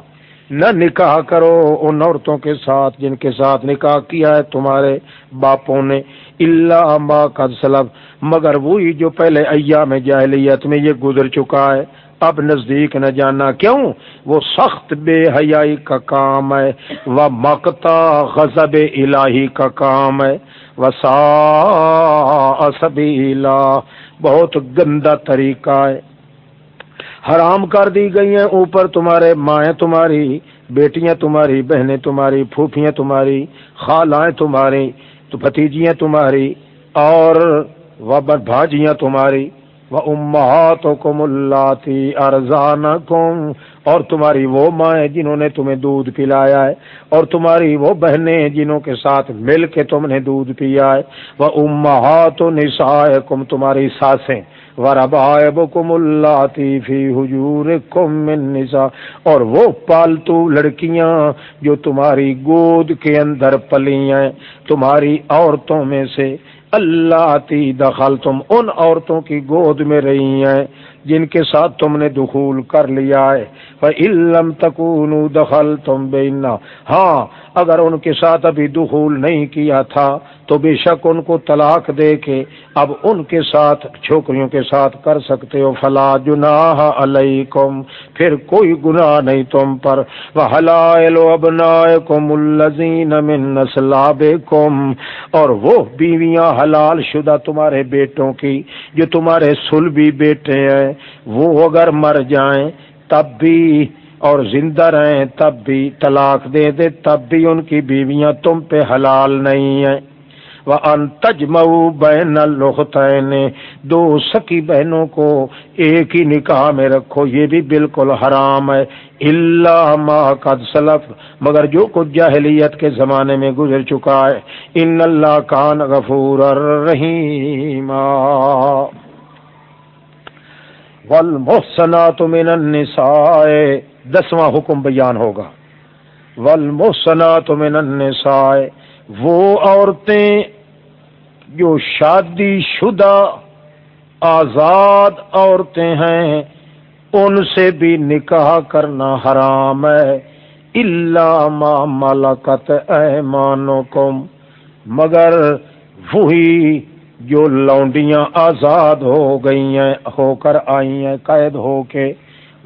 نہ نکاح کرو ان عورتوں کے ساتھ جن کے ساتھ نکاح کیا ہے تمہارے باپوں نے اللہ ما کا سلب مگر وہی جو پہلے ایام جاہلیت میں یہ گزر چکا ہے، اب نزدیک نہ جانا۔ کیوں؟ وہ سخت بے حیائی کا کام ہے۔ وہ مکتا غزب الہی کا کام ہے۔ وہ سا بہت گندا طریقہ ہے۔ حرام کر دی گئی ہیں۔ اوپر تمہارے مائیں تمہاری، بیٹیاں تمہاری، بہنیں تمہاری، پھوپھیاں تمہاری، خالائیں تمہاری تو بھتیجیاں تمہاری، اور وہ بھاجیاں تمہاری۔ وہ امہات کم اللہ ارزان اور تمہاری وہ مائیں جنہوں نے تمہیں دودھ پلایا ہے، اور تمہاری وہ بہنیں جنہوں کے ساتھ مل کے تم نے دودھ پیا ہے۔ وہ امہات نسائے کم تمہاری ساسیں وربائبکم اللاتی فی حجورکم من نساء، اور وہ پالتو لڑکیاں جو تمہاری گود کے اندر پلی ہیں، تمہاری عورتوں میں سے، اللہ تی دخل تم ان عورتوں کی گود میں رہی ہیں۔ جن کے ساتھ تم نے دخول کر لیا ہے۔ علم تکون دخل تم ہاں اگر ان کے ساتھ ابھی دخول نہیں کیا تھا، تو بے شک ان کو طلاق دے کے اب ان کے ساتھ، چھوکریوں کے ساتھ کر سکتے ہو۔ فلا جناح علیکم پھر کوئی گناہ نہیں تم پر۔ وحلائل ابنائکم الذین من نسلابکم اور وہ بیویاں حلال شدہ تمہارے بیٹوں کی، جو تمہارے سلبی بیٹے ہیں۔ وہ اگر مر جائیں تب بھی اور زندہ رہیں تب بھی طلاق دے دے، تب بھی ان کی بیویاں تم پہ حلال نہیں ہیں۔ وہ ان تجمو بہن دو سکی بہنوں کو ایک ہی نکاح میں رکھو، یہ بھی بالکل حرام ہے۔ اللہ ما قد سلف، مگر جو کچھ جاہلیت کے زمانے میں گزر چکا ہے۔ ان اللہ کان غفور الرحیم والمحسنات من النساء۔ دسواں حکم بیان ہوگا۔ والمحسنات من النساء۔ وہ عورتیں جو شادی شدہ آزاد عورتیں ہیں، ان سے بھی نکاح کرنا حرام ہے۔ اللہ ما ملکت ایمانکم مگر وہی جو لونڈیاں آزاد ہو گئی ہیں، ہو کر آئی ہیں قید ہو کے،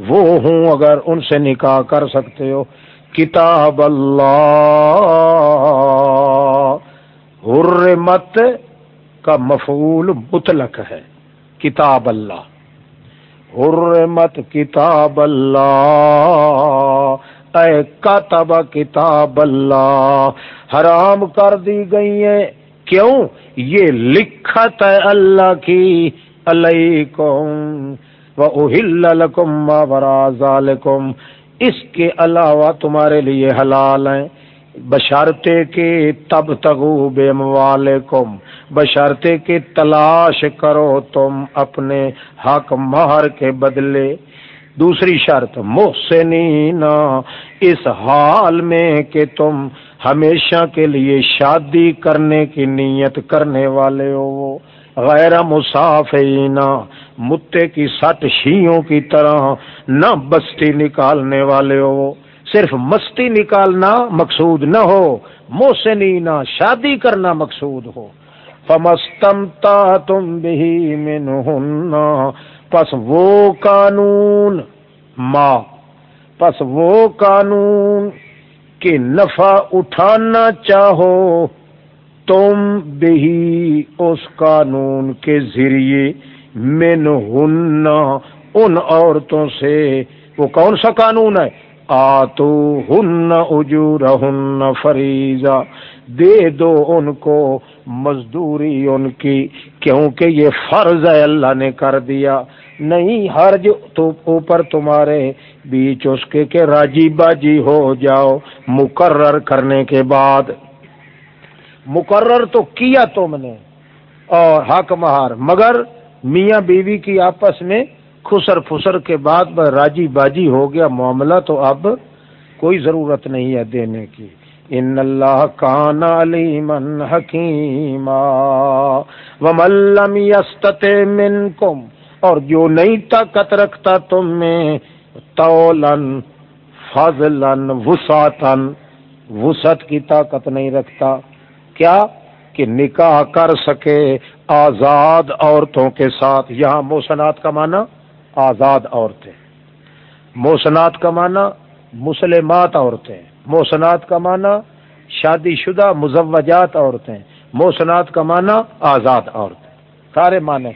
وہ ہوں اگر ان سے نکاح کر سکتے ہو۔ کتاب اللہ۔ حرمت کا مفول مطلق ہے۔ کتاب اللہ۔ حرمت کتاب اللہ۔ اے کتب کتاب اللہ۔ حرام کر دی گئی ہے کیوں؟ یہ لکھت ہے اللہ کی، علیکم لکم ما ذالکم اس کے علاوہ تمہارے لیے حلال ہیں۔ بشارتے کے تب تگو بے موالکم بشارتے کے تلاش کرو تم اپنے حق مہر کے بدلے۔ دوسری شرط، محسنین، اس حال میں کہ تم ہمیشہ کے لیے شادی کرنے کی نیت کرنے والے ہو وہ۔ غیر مسافینا متے کی سٹ شیوں کی طرح نہ بستی نکالنے والے ہو صرف مستی نکالنا مقصود نہ ہو موسنینا شادی کرنا مقصود ہو۔ فمستمتا تم بھی من پس وہ قانون، ماں، پس وہ قانون کہ نفع اٹھانا چاہو، تم بھی اس قانون کے ذریعے من ہن ان عورتوں سے۔ وہ کون سا قانون ہے؟ آ تو ہن اجور ہن فریضہ دے دو ان کو مزدوری ان کی، کیونکہ یہ فرض ہے، اللہ نے کر دیا۔ نہیں، حرج تو اوپر تمہارے بیچ اس کے کہ راجی باجی ہو جاؤ مقرر کرنے کے بعد۔ مقرر تو کیا تم نے، اور حق مہار، مگر میاں بیوی کی آپس میں خسر فسر کے بعد راجی باجی ہو گیا۔ معاملہ تو اب کوئی ضرورت نہیں ہے دینے کی۔ ان اللہ کان علیمن حکیم وملم یستت منکم، اور جو نئی طاقت رکھتا تم میں تولن فضلن وسعتن وسعت کی طاقت نہیں رکھتا۔ کیا؟ کہ نکاح کر سکے آزاد عورتوں کے ساتھ۔ یہاں موسنات کا معنی آزاد عورتیں۔ موسنات کا معنی مسلمات عورتیں۔ موسنات کا معنی شادی شدہ مزوجات عورتیں۔ موسنات کا معنی آزاد عورتیں۔ سارے معنی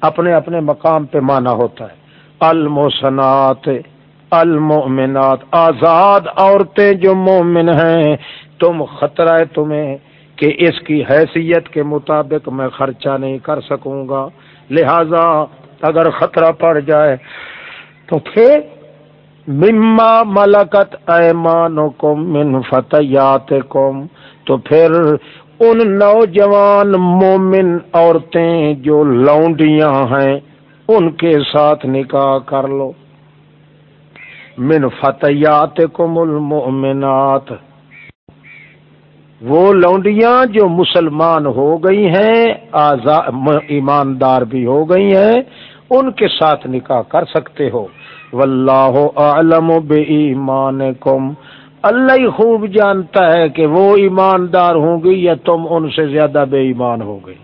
اپنے اپنے مقام پہ مانا ہوتا ہے۔ المحسنات، المؤمنات۔ آزاد عورتیں جو مومن ہیں، تم خطرہ ہے تمہیں کہ اس کی حیثیت کے مطابق میں خرچہ نہیں کر سکوں گا۔ لہذا اگر خطرہ پڑ جائے تو پھر مما ملکت ایمانکم من فتیات تو پھر ان نوجوان مومن عورتیں جو لونڈیاں ہیں ان کے ساتھ نکاح کر لو۔ من فتیات کم المؤمنات۔ وہ لونڈیاں جو مسلمان ہو گئی ہیں ایماندار بھی ہو گئی ہیں، ان کے ساتھ نکاح کر سکتے ہو۔ واللہ اعلم بے ایمان کم اللہ ہی خوب جانتا ہے کہ وہ ایماندار ہوں گی یا تم ان سے زیادہ بے ایمان ہو گئی۔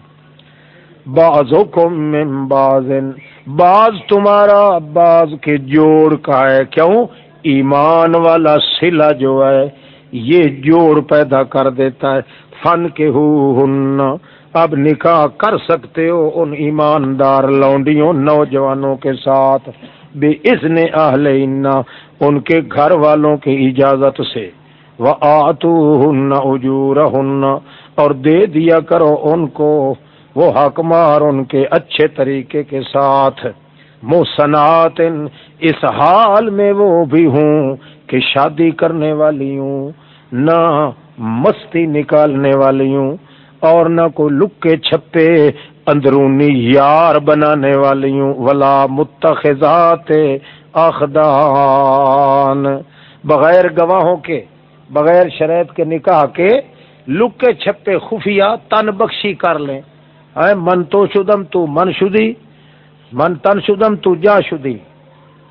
باز من باز بعض تمہارا بعض کے جوڑ کا ہے۔ کیوں؟ ایمان والا سلا جو ہے، یہ جوڑ پیدا کر دیتا ہے۔ فن کے ہو ہن اب نکاح کر سکتے ہو ان ایماندار لونڈیوں نوجوانوں کے ساتھ۔ بے اس نے اہل ان کے گھر والوں کی اجازت سے۔ وہ آتو ہن اجور ہن اور دے دیا کرو ان کو۔ وہ حکمار ان کے اچھے طریقے کے ساتھ۔ محسنات اس حال میں وہ بھی ہوں کہ شادی کرنے والی ہوں نہ مستی نکالنے والی ہوں اور نہ کوئی لکے چھپے اندرونی یار بنانے والی ہوں ولا متخذات اخدان۔ بغیر گواہوں کے، بغیر شرط کے نکاح کے لکے چھپے خفیہ تن بخشی کر لیں۔ من تو شدم تو من شدی، من تن شدم تو جا شدی۔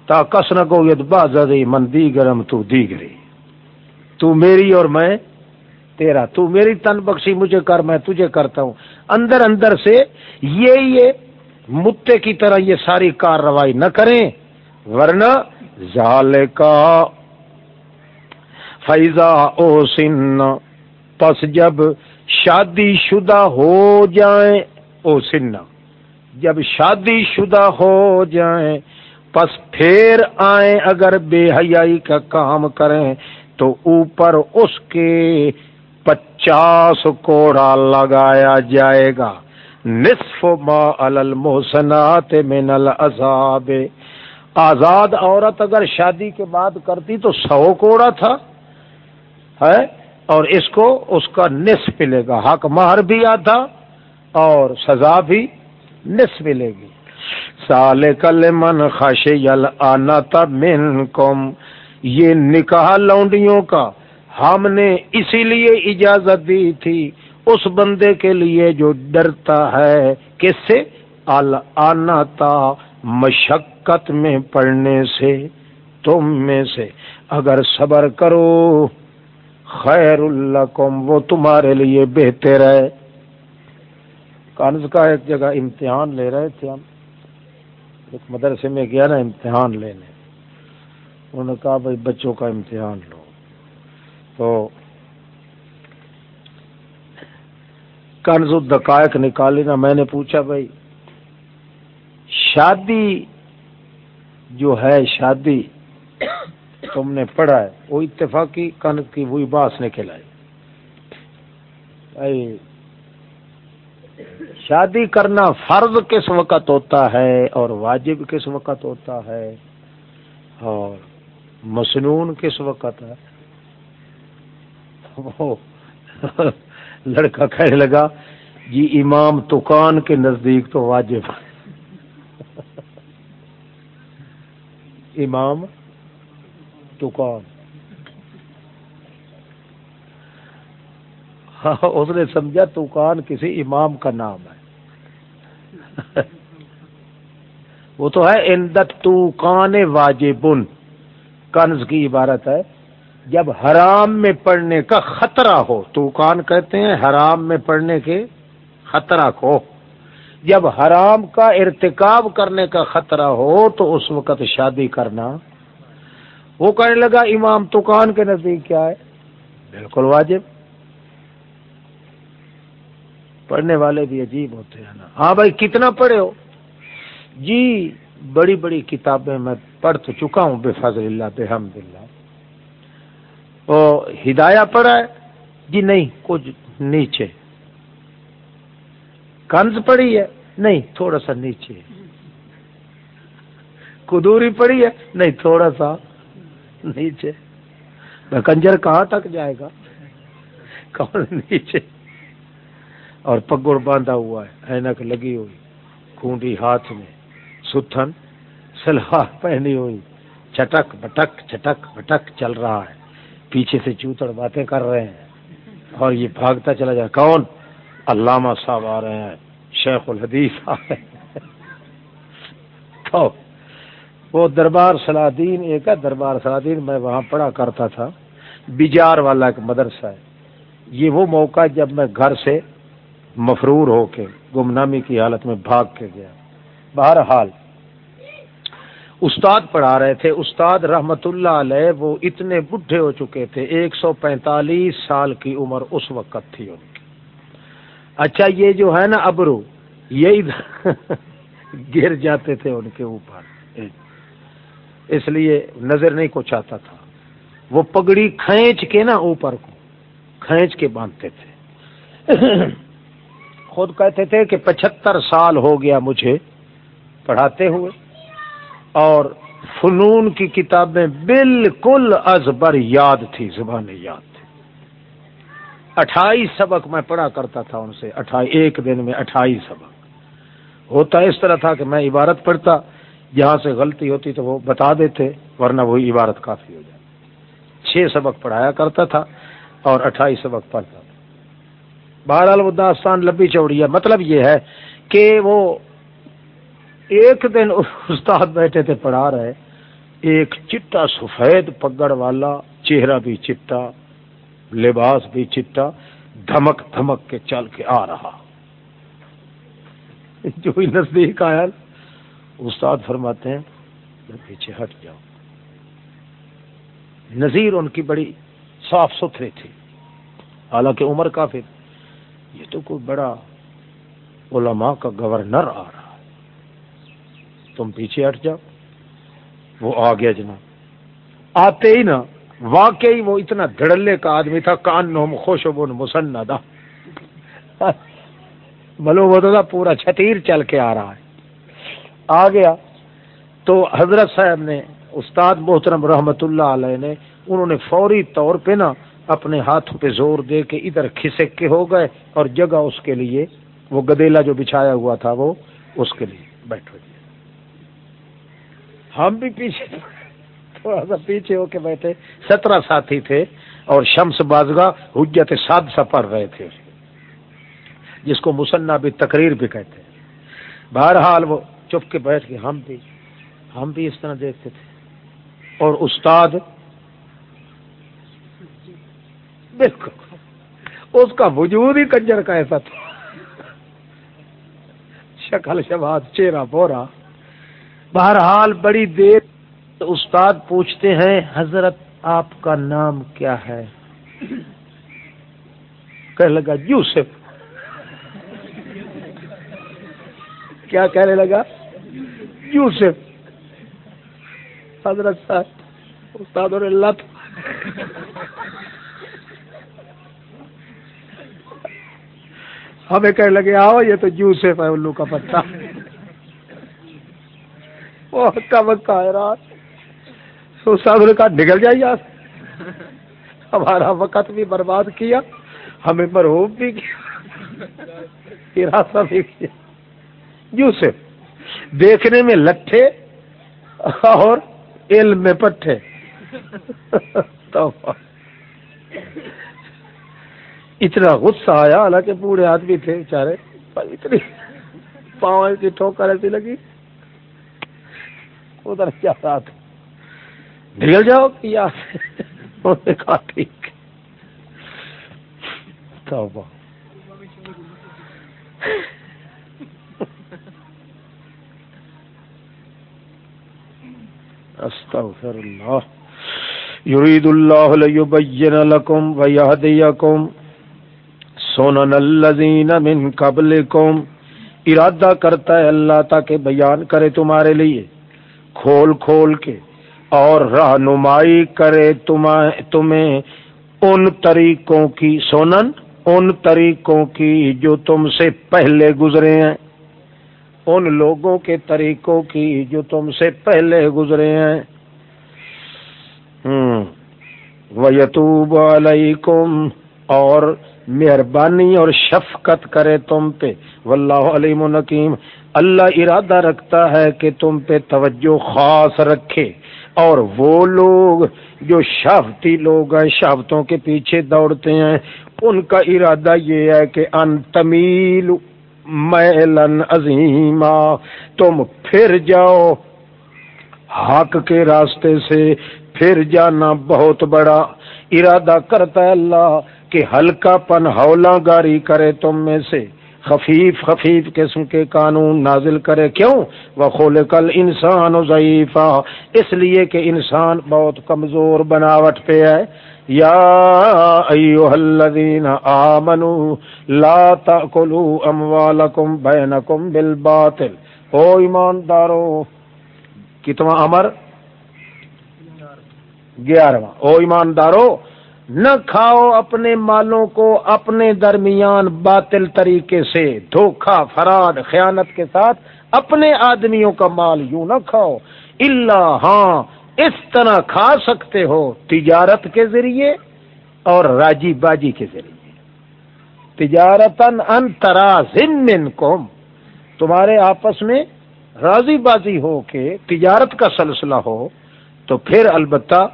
تا کس نہ کو یہ من دی گرم تو دی گری تو میری اور میں، تیرا تو میری تن بخشی، مجھے کر، میں تجھے کرتا ہوں۔ اندر اندر سے یہ یہ متے کی طرح یہ ساری کارروائی نہ کریں، ورنہ ظال کا فیضا او سن پس جب شادی شدہ ہو جائیں او سننا جب شادی شدہ ہو جائیں، پس پھر آئیں اگر بے حیائی کا کام کریں، تو اوپر اس کے پچاس کوڑا لگایا جائے گا۔ نصف ما المحسنات من العذاب۔ آزاد عورت اگر شادی کے بعد کرتی تو سو کوڑا تھا، ہے؟ اور اس کو اس کا نصف ملے گا۔ حق مہر بھی آتا اور سزا بھی نصف ملے گی۔ سال کل من خاش یل آنا من کم یہ نکاح لونڈیوں کا ہم نے اسی لیے اجازت دی تھی، اس بندے کے لیے جو ڈرتا ہے، کس سے؟ آنا تا مشقت میں پڑنے سے، تم میں سے۔ اگر صبر کرو، خیر اللہ وہ تمہارے لیے بہتر ہے۔ کانز کا ایک جگہ امتحان لے رہے تھے ہم۔ ایک مدرسے میں گیا نا امتحان لینے۔ انہوں نے کہا بھائی بچوں کا امتحان لو۔ تو کنز الدقائق نکالی نا۔ میں نے پوچھا بھائی، شادی جو ہے، شادی تم نے پڑھا ہے، وہ اتفاقی کنز کی وہی باس نے کھلائی۔ شادی کرنا فرض کس وقت ہوتا ہے اور واجب کس وقت ہوتا ہے اور مسنون کس وقت ہے؟ لڑکا کہنے لگا جی امام تکان کے نزدیک تو واجب امام تکان۔ اس نے سمجھا توکان کسی امام کا نام ہے۔ وہ تو ہے اندت توکان واجبن۔ کنز کی عبارت ہے، جب حرام میں پڑنے کا خطرہ ہو توکان کہتے ہیں حرام میں پڑنے کے خطرہ کو۔ جب حرام کا ارتکاب کرنے کا خطرہ ہو، تو اس وقت شادی کرنا۔ وہ کہنے لگا، امام توکان کے نزدیک کیا ہے؟ بالکل واجب۔ پڑھنے والے بھی عجیب ہوتے ہیں نا۔ ہاں بھائی، کتنا پڑھے ہو؟ جی بڑی بڑی کتابیں میں پڑھ تو چکا ہوں بے فضل اللہ، بحمد اللہ۔ وہ ہدایہ پڑھا ہے؟ جی نہیں، کچھ نیچے۔ کنز پڑی ہے؟ نہیں، تھوڑا سا نیچے۔ کدوری پڑی ہے؟ نہیں، تھوڑا سا نیچے۔ کنجر کہاں تک جائے گا؟ کون نیچے؟ اور پگڑ باندھا ہوا ہے اینک لگی ہوئی۔ کھونڈی ہاتھ میں ستھن، سلوار پہنی ہوئی۔ چٹک بٹک چٹک بٹک چل رہا ہے۔ پیچھے سے چوتڑ باتیں کر رہے ہیں۔ اور یہ بھاگتا چلا جائے کون؟ علامہ صاحب آ رہے ہیں۔ شیخ الحدیث آ رہے ہیں۔ تو وہ دربار سلادین ایک ہے دربار سلادین میں وہاں پڑھا کرتا تھا۔ بیجار والا ایک مدرسہ ہے۔ یہ وہ موقع جب میں گھر سے مفرور ہو کے، گمنامی کی حالت میں بھاگ کے گیا۔ بہرحال، استاد پڑھا رہے تھے۔ استاد رحمت اللہ علیہ وہ اتنے بڈھے ہو چکے تھے۔ ایک سو پینتالیس سال کی عمر اس وقت تھی ان کی۔ اچھا یہ جو ہے نا ابرو، یہ گر جاتے تھے ان کے اوپر۔ اس لیے نظر نہیں کچھ آتا تھا۔ وہ پگڑی کھینچ کے نا اوپر کو، کھینچ کے باندھتے تھے۔ خود کہتے تھے کہ پچہتر سال ہو گیا مجھے پڑھاتے ہوئے اور فنون کی کتابیں بالکل ازبر یاد تھی، زبان یاد تھی۔ اٹھائیس سبق میں پڑھا کرتا تھا ان سے، اٹھائی، ایک دن میں اٹھائیس سبق۔ ہوتا اس طرح تھا کہ میں عبارت پڑھتا، جہاں سے غلطی ہوتی تو وہ بتا دیتے، ورنہ وہی عبارت کافی ہو جاتی۔ چھ سبق پڑھایا کرتا تھا اور اٹھائیس سبق پڑھتا۔ تھا بہرحال وہ داستان لمبی چوڑی ہے۔ مطلب یہ ہے کہ وہ ایک دن استاد بیٹھے تھے، پڑھا رہے۔ ایک چٹا سفید پگڑ والا، چہرہ بھی چٹا، لباس بھی چٹا، دھمک دھمک کے چل کے آ رہا۔ جو ہی نزدیک آیا، استاد فرماتے ہیں پیچھے ہٹ جاؤ نظیر ان کی بڑی صاف ستھری تھی۔ حالانکہ عمر کافی یہ تو کوئی بڑا علماء کا گورنر آ رہا تم پیچھے ہٹ جاؤ۔ وہ آ گیا جناب۔ آتے ہی نا۔ واقعی وہ اتنا دھڑلے کا آدمی تھا کان نوم خوش مسندا ملو وہ تو پورا چھتیر چل کے آ رہا ہے۔ آ گیا۔ تو حضرت صاحب نے، استاد محترم رحمت اللہ علیہ نے، انہوں نے فوری طور پہ نا اپنے ہاتھوں پہ زور دے کے ادھر کھسک کے ہو گئے اور جگہ اس کے لیے، وہ گدیلا جو بچھایا ہوا تھا وہ اس کے لیے بیٹھو جی ہم بھی پیچھے تھوڑا سا پیچھے ہو کے بیٹھے۔ سترہ ساتھی تھے اور شمس بازگاہ حجت ساد سا پڑھ رہے تھے۔ جس کو مسنہ بھی تقریر بھی کہتے ہیں۔ بہرحال وہ چپ کے بیٹھ کے ہم بھی ہم بھی اس طرح دیکھتے تھے۔ اور استاد بالکل اس کا وجود ہی کنجر کا ایسا تھا۔ شکل شباد چہرہ بورا۔ بہرحال بڑی دیر استاد پوچھتے ہیں، حضرت آپ کا نام کیا ہے؟ کہنے لگا، یوسف۔ کیا کہنے لگا؟ یوسف۔ حضرت صاحب، استاد اور اللہ۔ ہمیں کہنے لگے، آؤ، یہ تو یوسف ہے، الو کا پتا۔ وہ نے کہا نکل جائیے آپ ہمارا وقت بھی برباد کیا، ہمیں مرحوب بھی کیا۔ راستہ بھی کیا۔ یوسف، دیکھنے میں لٹھے اور علم میں پٹھے۔ اتنا غصہ آیا، حالانکہ بوڑھے آدمی تھے بےچارے اتنی پاؤں کی ٹھوکر ایسی لگی۔ ادھر کیا بات نکل جاؤ کیا کہا، ٹھیک۔ استغفر اللہ۔ يريد الله ليبين لكم ويهديكم سنن الذين من قبلكم ارادہ کرتا ہے اللہ تاکہ بیان کرے تمہارے لیے۔ کھول کھول کے اور رہنمائی کرے تمہیں ان طریقوں کی سونن ان طریقوں کی جو تم سے پہلے گزرے ہیں۔ ان لوگوں کے طریقوں کی جو تم سے پہلے گزرے ہیں۔ وہ یتوب علیکم اور مہربانی اور شفقت کرے تم پہ۔ واللہ علیم نکیم اللہ ارادہ رکھتا ہے کہ تم پہ توجہ خاص رکھے۔ اور وہ لوگ جو شافتی لوگ ہیں شافتوں کے پیچھے دوڑتے ہیں، ان کا ارادہ یہ ہے کہ ان تمیل میلن عظیمہ تم پھر جاؤ۔ حق کے راستے سے پھر جانا بہت بڑا ارادہ کرتا ہے اللہ۔ کہ ہلکا پن ہولا گاری کرے تم میں سے۔ خفیف خفیف قسم کے قانون نازل کرے۔ کیوں؟ وہ خول کل انسان ضعیفہ اس لیے کہ انسان بہت کمزور بناوٹ پہ ہے۔ یا ایوہ الذین آمنوا لا تاکلوا اموالکم بینکم بالباطل۔ او ایماندارو، کتنا امر گیارہواں۔ او ایماندارو نہ کھاؤ اپنے مالوں کو اپنے درمیان باطل طریقے سے دھوکھا فراد، خیانت کے ساتھ اپنے آدمیوں کا مال یوں نہ کھاؤ۔ اللہ ہاں اس طرح کھا سکتے ہو تجارت کے ذریعے اور راجی باجی کے ذریعے۔ تجارت انترا ضمن کم تمہارے آپس میں راضی بازی ہو کے تجارت کا سلسلہ ہو تو پھر البتہ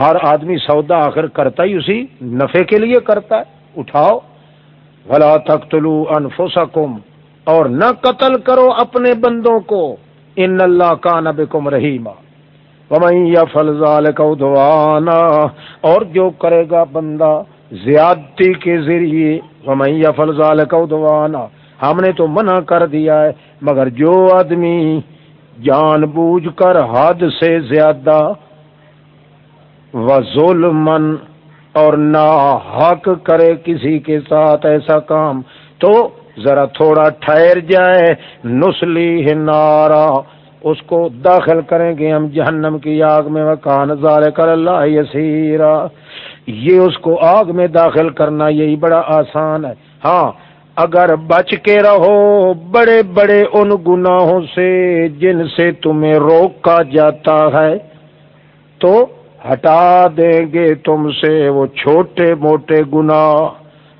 ہر آدمی سودا آخر کرتا ہی اسی نفے کے لیے کرتا ہے۔ اٹھاؤ۔ بھلا تک تلو انفسکم اور نہ قتل کرو اپنے بندوں کو۔ ان اللہ کا نب کم رحیمہ یا فلزال کو اور جو کرے گا بندہ زیادتی کے ذریعے۔ ومیا فلزال کو دوانا ہم نے تو منع کر دیا ہے، مگر جو آدمی جان بوجھ کر حد سے زیادہ و ظلمن اور نہ حق کرے کسی کے ساتھ ایسا کام تو ذرا تھوڑا ٹھہر جائے، نسلی نارا، اس کو داخل کریں گے ہم جہنم کی آگ میں کان زار کر اللہ یسیرا۔ یہ اس کو آگ میں داخل کرنا یہی بڑا آسان ہے۔ ہاں اگر بچ کے رہو بڑے بڑے ان گناہوں سے جن سے تمہیں روکا جاتا ہے، تو ہٹا دیں گے تم سے وہ چھوٹے موٹے گنا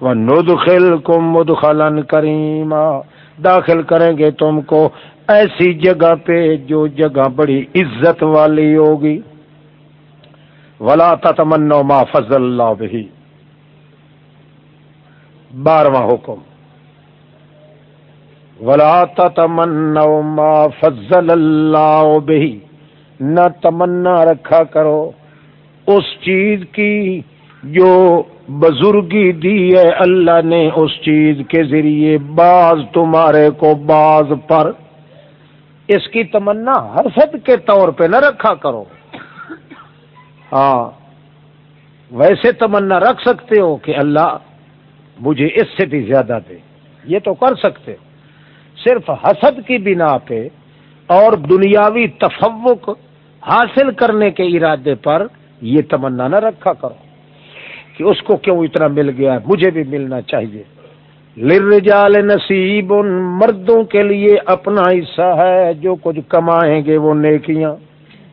وہ ندخل کم مدخلن کریما۔ داخل کریں گے تم کو ایسی جگہ پہ جو جگہ بڑی عزت والی ہوگی۔ ولا تمنا ما فضل اللہ بھی بارواں حکم۔ ولا تمنا ما فضل اللہ بھی نہ تمنا رکھا کرو۔ اس چیز کی جو بزرگی دی ہے، اللہ نے اس چیز کے ذریعے بعض تمہارے کو بعض پر۔ اس کی تمنا حرفت کے طور پہ نہ رکھا کرو۔ ہاں ویسے تمنا رکھ سکتے ہو کہ اللہ مجھے اس سے بھی زیادہ دے۔ یہ تو کر سکتے ہو۔ صرف حسد کی بنا پہ اور دنیاوی تفوق حاصل کرنے کے ارادے پر یہ تمنا نہ رکھا کرو کہ اس کو کیوں اتنا مل گیا ہے؟ مجھے بھی ملنا چاہیے۔ لرجال نصیب ان مردوں کے لیے اپنا حصہ ہے جو کچھ کمائیں گے وہ نیکیاں۔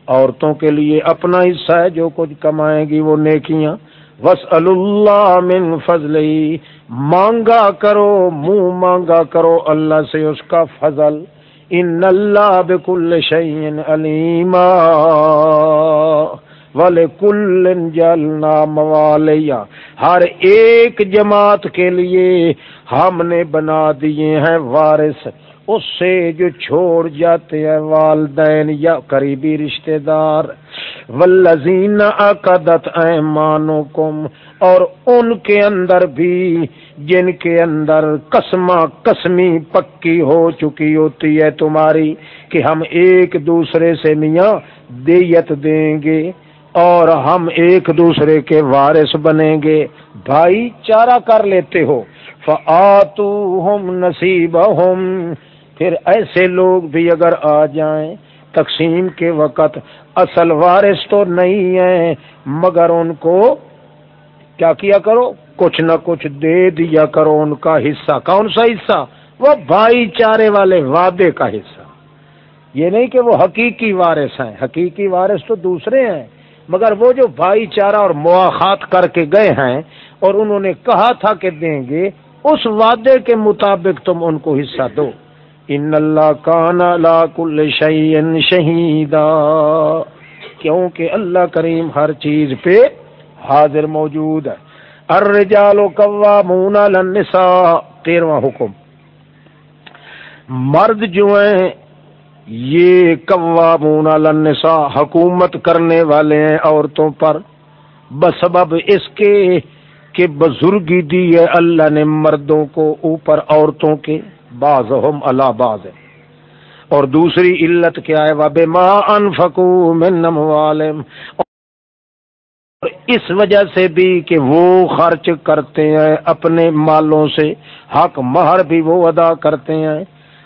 عورتوں کے لیے اپنا حصہ ہے جو کچھ کمائیں گی وہ نیکیاں۔ وس اللہ من فضل مانگا کرو، منہ مانگا کرو اللہ سے اس کا فضل۔ ان اللہ بکل شعین علیما والے کل جلنا ہر ایک جماعت کے لیے ہم نے بنا دیے ہیں وارث۔ اس سے جو چھوڑ جاتے ہیں والدین یا قریبی رشتہ دار۔ ولزین عقدت ایمانکم اور ان کے اندر بھی جن کے اندر قسمہ قسمی پکی ہو چکی ہوتی ہے تمہاری کہ ہم ایک دوسرے سے میاں دیت دیں گے۔ اور ہم ایک دوسرے کے وارث بنیں گے۔ بھائی، چارہ کر لیتے ہو۔ فعتو ہم نصیب ہم پھر ایسے لوگ بھی اگر آ جائیں، تقسیم کے وقت اصل وارث تو نہیں ہے مگر ان کو کیا کیا کرو؟ کچھ نہ کچھ دے دیا کرو۔ ان کا حصہ، کون سا حصہ؟ وہ بھائی چارے والے وعدے کا حصہ۔ یہ نہیں کہ وہ حقیقی وارث ہیں۔ حقیقی وارث تو دوسرے ہیں۔ مگر وہ جو بھائی چارہ اور مواخات کر کے گئے ہیں اور انہوں نے کہا تھا کہ دیں گے، اس وعدے کے مطابق تم ان کو حصہ دو۔ ان اللہ کان کل شعین شہیدا۔ کیونکہ اللہ کریم ہر چیز پہ حاضر موجود ہے۔ الرجال قوامون علی تیرواں حکم۔ مرد جو ہیں یہ قوامون النساء حکومت کرنے والے ہیں عورتوں پر۔ بسبب اس کے کہ بزرگی دی ہے اللہ نے مردوں کو اوپر عورتوں کے بعض ہم اللہ باز ہے اور دوسری علت کیا ہے؟ وب ماں انفکو من والم اس وجہ سے بھی کہ وہ خرچ کرتے ہیں اپنے مالوں سے، حق مہر بھی وہ ادا کرتے ہیں۔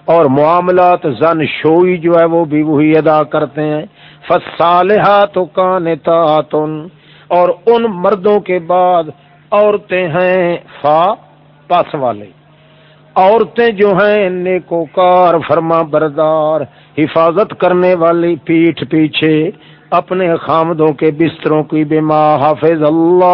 اور معاملات زن شوئی جو ہے وہ بھی وہی ادا کرتے ہیں۔ فصالحات کان اور ان مردوں کے بعد عورتیں ہیں فا پاس والے۔ عورتیں جو ہیں نیکوکار، فرما بردار، حفاظت کرنے والی پیٹھ پیچھے، اپنے خامدوں کے بستروں کی بیما حافظ اللہ۔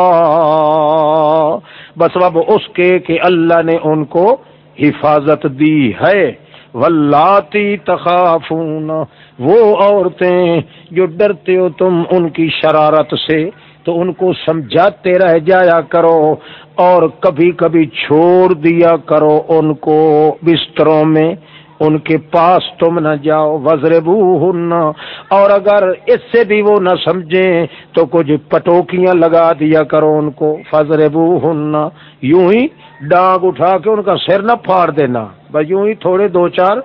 بس اب اس کے کہ اللہ نے ان کو حفاظت دی ہے۔ ولاتی تخافون۔ وہ عورتیں جو ڈرتے ہو تم ان کی شرارت سے، تو ان کو سمجھاتے رہ جایا کرو اور کبھی کبھی چھوڑ دیا کرو ان کو بستروں میں۔ ان کے پاس تم نہ جاؤ وزربو اور اگر اس سے بھی وہ نہ سمجھیں، تو کچھ پٹوکیاں لگا دیا کرو ان کو۔ فضربو ہننا یوں ہی ڈانگ اٹھا کے ان کا سر نہ پھاڑ دینا۔ بس یوں ہی تھوڑے دو چار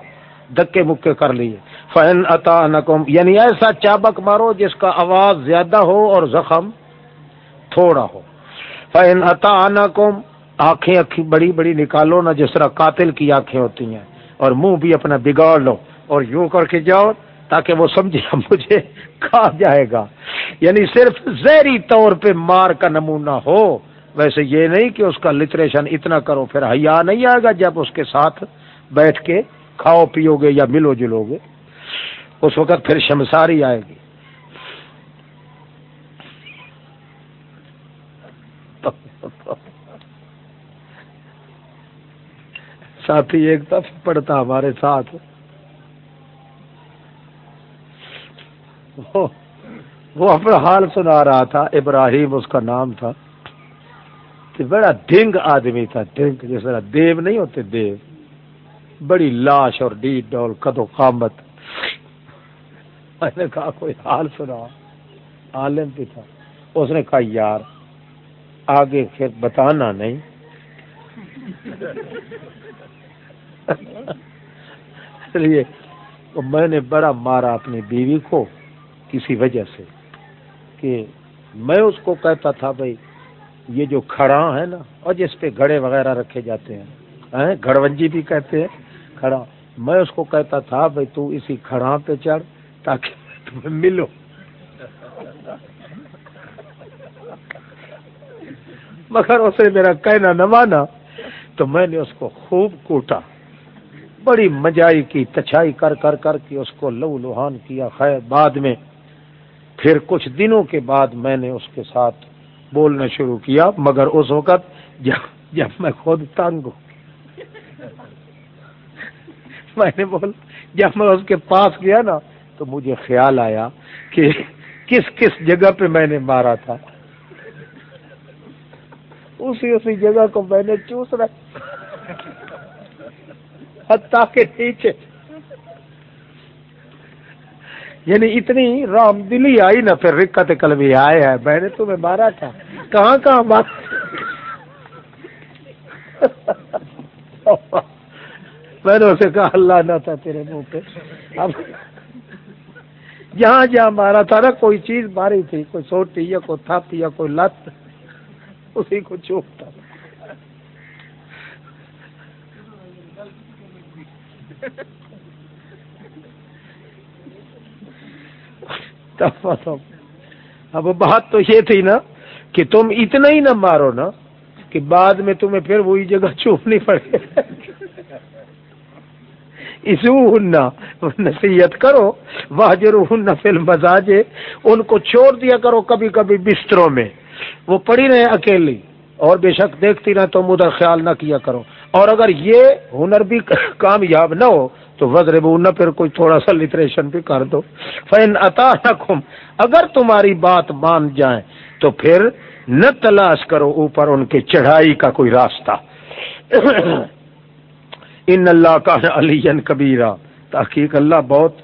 دکے مکے کر لیے۔ فین عطا نقم یعنی ایسا چابک مارو جس کا آواز زیادہ ہو اور زخم تھوڑا ہو۔ فین عطا نقم آنکھیں بڑی بڑی نکالو نہ جس طرح قاتل کی آنکھیں ہوتی ہیں۔ اور منہ بھی اپنا بگاڑ لو اور یوں کر کے جاؤ تاکہ وہ سمجھے مجھے کھا جائے گا۔ یعنی صرف زہری طور پہ مار کا نمونہ ہو، ویسے یہ نہیں کہ اس کا لٹریشن اتنا کرو، پھر حیا نہیں آئے گا جب اس کے ساتھ بیٹھ کے کھاؤ پیو گے یا ملو جلو گے۔ اس وقت پھر شمساری آئے گی۔ ساتھی ایک دف پڑھتا ہمارے ساتھ۔ وہ اپنا حال سنا رہا تھا، ابراہیم اس کا نام تھا۔ بڑا ڈنگ آدمی تھا ڈنگ جس طرح دیو نہیں ہوتے، دیو۔ بڑی لاش اور ڈی ڈول کدو قامت۔ میں نے کہا، کوئی حال سنا؟ عالم بھی تھا۔ اس نے کہا، یار، آگے پھر بتانا نہیں۔ میں نے بڑا مارا اپنی بیوی کو کسی وجہ سے کہ میں اس کو کہتا تھا بھائی، یہ جو کھڑا ہے نا، اور جس پہ گھڑے وغیرہ رکھے جاتے ہیں، گھڑونجی بھی کہتے ہیں، کھڑا۔ میں اس کو کہتا تھا بھائی، تو اسی کھڑا پہ چڑھ تاکہ تمہیں ملو۔ مگر اسے میرا کہنا نہ مانا، تو میں نے اس کو خوب کوٹا۔ بڑی مجائی کی تچھائی کر کر کر کے اس کو لو لوہان کیا خیر بعد میں۔ پھر کچھ دنوں کے بعد میں نے اس کے ساتھ بولنا شروع کیا، مگر اس وقت جب جب میں خود تنگ ہوں میں نے بول جب میں اس کے پاس گیا نا، تو مجھے خیال آیا کہ کس کس جگہ پہ میں نے مارا تھا۔ اسی اسی جگہ کو میں نے چوس رہا نیچے یعنی اتنی رام دلی آئی نا، پھر رکت کل آئے ہیں۔ میں نے تمہیں مارا تھا۔ کہاں کہاں مارا میں نے اسے کہا، اللہ نہ تھا تیرے منہ پہ۔ اب جہاں جہاں مارا تھا نا، کوئی چیز ماری تھی، کوئی سوٹی یا کوئی تھاپی یا کوئی لت، اسی کو چوکتا اب بات تو یہ تھی نا کہ تم اتنا ہی نہ مارو نا کہ بعد میں تمہیں پھر وہی جگہ چوپنی پڑے. اسنا نصیحت کرو واجر ہن فلم مزاجے ان کو چھوڑ دیا کرو کبھی کبھی بستروں میں. وہ پڑی رہے اکیلی. اور بے شک دیکھتی رہے تو ادھر خیال نہ کیا کرو۔ اور اگر یہ ہنر بھی کامیاب نہ ہو، تو وزر نہ، پھر کوئی تھوڑا سا لٹریشن بھی کر دو۔ فین عطا اگر تمہاری بات مان جائیں، تو پھر نہ تلاش کرو اوپر ان کے چڑھائی کا کوئی راستہ۔ ان اللہ کا علی کبیرہ تحقیق اللہ بہت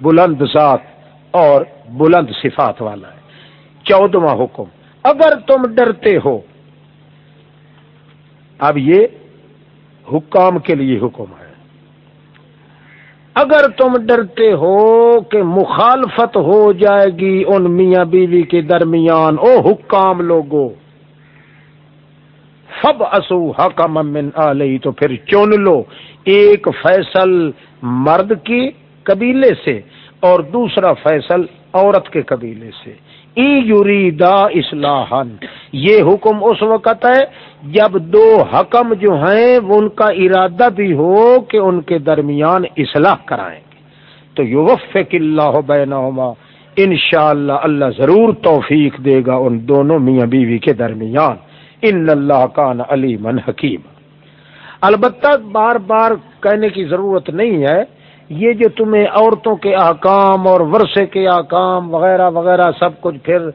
بلند ذات اور بلند صفات والا ہے۔ چودواں حکم، اگر تم ڈرتے ہو اب یہ حکام کے لیے حکم ہے۔ اگر تم ڈرتے ہو کہ مخالفت ہو جائے گی ان میاں بیوی کے درمیان، او حکام لوگوں فب اسو حکم من علیہ تو پھر چن لو۔ ایک فیصل مرد کے قبیلے سے اور دوسرا فیصل عورت کے قبیلے سے۔ ای یریدا اصلاح یہ حکم اس وقت ہے جب دو حکم جو ہیں وہ ان کا ارادہ بھی ہو کہ ان کے درمیان اصلاح کرائیں گے۔ تو یوفق اللہ بینہما، انشاءاللہ اللہ ضرور توفیق دے گا ان دونوں میاں بیوی کے درمیان۔ ان اللہ کان علی من حکیم البتہ بار بار کہنے کی ضرورت نہیں ہے یہ جو تمہیں عورتوں کے احکام اور ورثے کے احکام وغیرہ وغیرہ سب کچھ پھر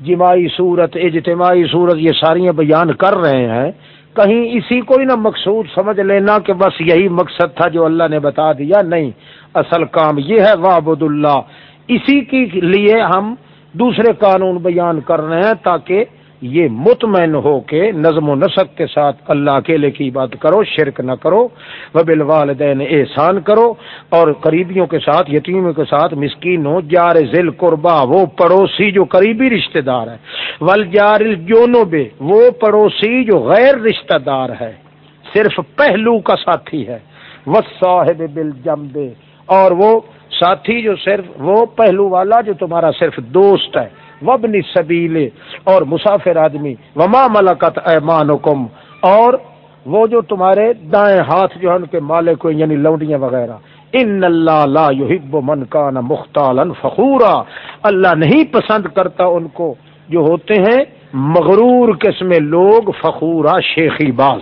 جماعی صورت، اجتماعی صورت، یہ ساری بیان کر رہے ہیں، کہیں اسی کو ہی نہ مقصود سمجھ لینا کہ بس یہی مقصد تھا جو اللہ نے بتا دیا، نہیں، اصل کام یہ ہے وابد اللہ۔ اسی کے لیے ہم دوسرے قانون بیان کر رہے ہیں تاکہ یہ مطمئن ہو کے نظم و نسق کے ساتھ اللہ اکیلے کی بات کرو، شرک نہ کرو وہ بال والدین احسان کرو اور قریبیوں کے ساتھ، یتیموں کے ساتھ مسکین ہو جار ذیل قربا وہ پڑوسی جو قریبی رشتہ دار ہے ول جار جونو بے وہ پڑوسی جو غیر رشتہ دار ہے، صرف پہلو کا ساتھی ہے وہ صاحب بل جمبے اور وہ ساتھی جو صرف، وہ پہلو والا جو تمہارا صرف دوست ہے۔ وبنی سبیلے اور مسافر آدمی، وما ملکت ایمان اور وہ جو تمہارے دائیں ہاتھ جو ہے ان کے مالک یعنی لوڈیاں وغیرہ۔ ان اللہ لا يحب من کان مختالا فخورا۔ اللہ نہیں پسند کرتا ان کو جو ہوتے ہیں مغرور قسم لوگ، فخورا شیخی باز۔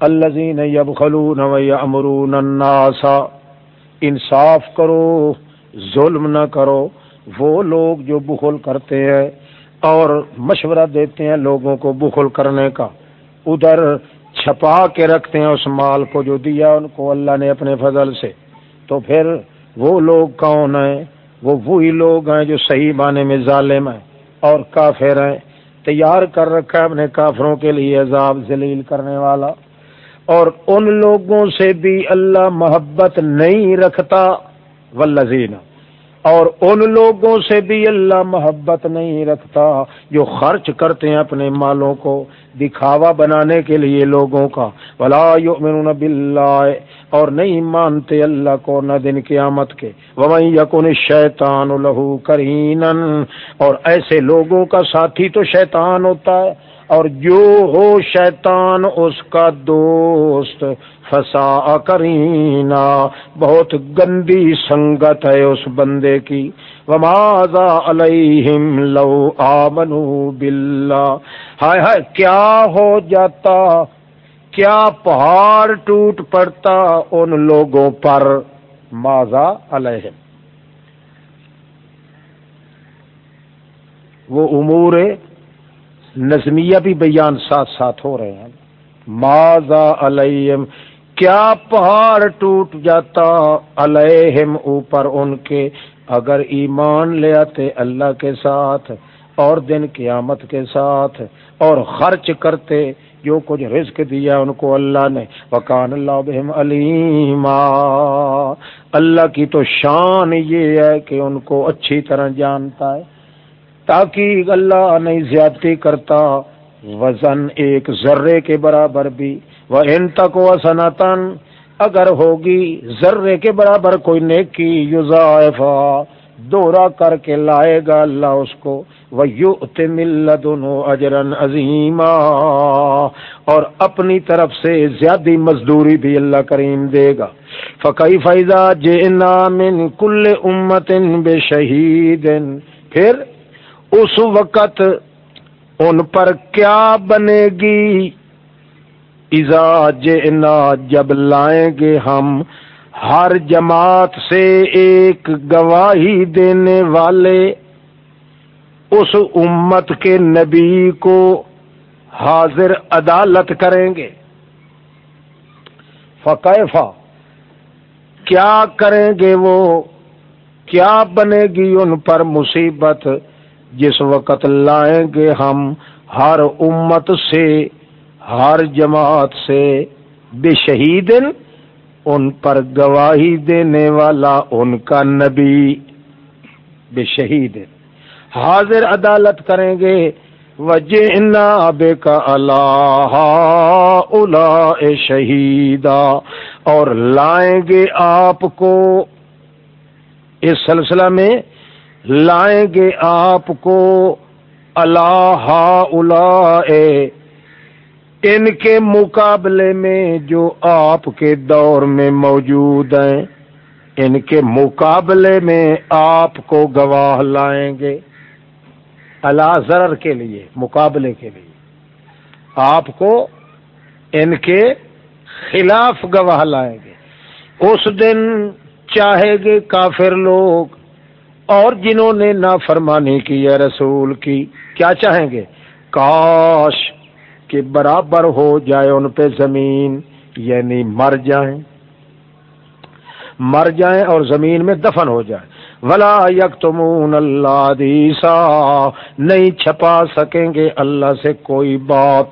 الذين يبخلون ويأمرون الناس، انصاف کرو، ظلم نہ کرو۔ وہ لوگ جو بخل کرتے ہیں اور مشورہ دیتے ہیں لوگوں کو بخل کرنے کا، ادھر چھپا کے رکھتے ہیں اس مال کو جو دیا ان کو اللہ نے اپنے فضل سے۔ تو پھر وہ لوگ کون ہیں؟ وہ وہی لوگ ہیں جو صحیح معنی میں ظالم ہیں اور کافر ہیں۔ تیار کر رکھا ہے اپنے کافروں کے لیے عذاب ذلیل کرنے والا۔ اور ان لوگوں سے بھی اللہ محبت نہیں رکھتا۔ ولزینہ اور ان لوگوں سے بھی اللہ محبت نہیں رکھتا جو خرچ کرتے ہیں اپنے مالوں کو، دکھاوا بنانے کے لیے لوگوں کا۔ ولا یؤمنون باللہ اور نہیں مانتے اللہ کو نہ دن قیامت کے۔ ومن یکن شیطان لہو کرین اور ایسے لوگوں کا ساتھی تو شیطان ہوتا ہے۔ اور جو ہو شیطان اس کا دوست فسا کرینا، بہت گندی سنگت ہے اس بندے کی۔ ومازا علیہم لو آمنو باللہ۔ ہائے ہائے، کیا ہو جاتا؟ کیا پہاڑ ٹوٹ پڑتا ان لوگوں پر؟ ماضا علیہم۔ وہ امور نظمیہ بھی بیان ساتھ ساتھ ہو رہے ہیں۔ ماضا علیہم؟ کیا پہاڑ ٹوٹ جاتا علیہم اوپر ان کے؟ اگر ایمان لے آتے اللہ کے ساتھ اور دن قیامت کے ساتھ اور خرچ کرتے جو کچھ رزق دیا ان کو اللہ نے۔ وکان اللہ بہم علیما۔ اللہ کی تو شان یہ ہے کہ ان کو اچھی طرح جانتا ہے۔ تاکہ اللہ نہیں زیادتی کرتا، وزن ایک ذرے کے برابر بھی۔ وہ ان تک و سنتن اگر ہوگی ذرے کے برابر کوئی نیکی یوزائفا دورا کر کے لائے گا اللہ اس کو۔ وہ یو دونوں اجرن عظیم اور اپنی طرف سے زیادہ مزدوری بھی اللہ کریم دے گا۔ فقی فیضا جینا من کل امت بے شہید پھر اس وقت ان پر کیا بنے گی؟ ایزا جینا جب لائیں گے ہم، ہر جماعت سے ایک گواہی دینے والے۔ اس امت کے نبی کو حاضر عدالت کریں گے۔ فقیفہ کیا کریں گے وہ؟ کیا بنے گی ان پر مصیبت؟ جس وقت لائیں گے ہم ہر امت سے، ہر جماعت سے، بے شہید ان پر گواہی دینے والا ان کا نبی، بے شہید۔ حاضر عدالت کریں گے وجہ بے کا اللہ الا شہیدا، اور لائیں گے آپ کو۔ اس سلسلہ میں لائیں گے آپ کو اللہ الا ان کے مقابلے میں جو آپ کے دور میں موجود ہیں، ان کے مقابلے میں آپ کو گواہ لائیں گے۔ اللہ ضرر کے لیے، مقابلے کے لیے۔ آپ کو ان کے خلاف گواہ لائیں گے۔ اس دن چاہے گے کافر لوگ اور جنہوں نے نافرمانی کی ہے رسول کی، کیا چاہیں گے؟ کاش کہ برابر ہو جائے ان پہ زمین یعنی مر جائیں۔ مر جائیں اور زمین میں دفن ہو جائے ولا یک تمون اللہ دیسا نہیں چھپا سکیں گے اللہ سے کوئی بات۔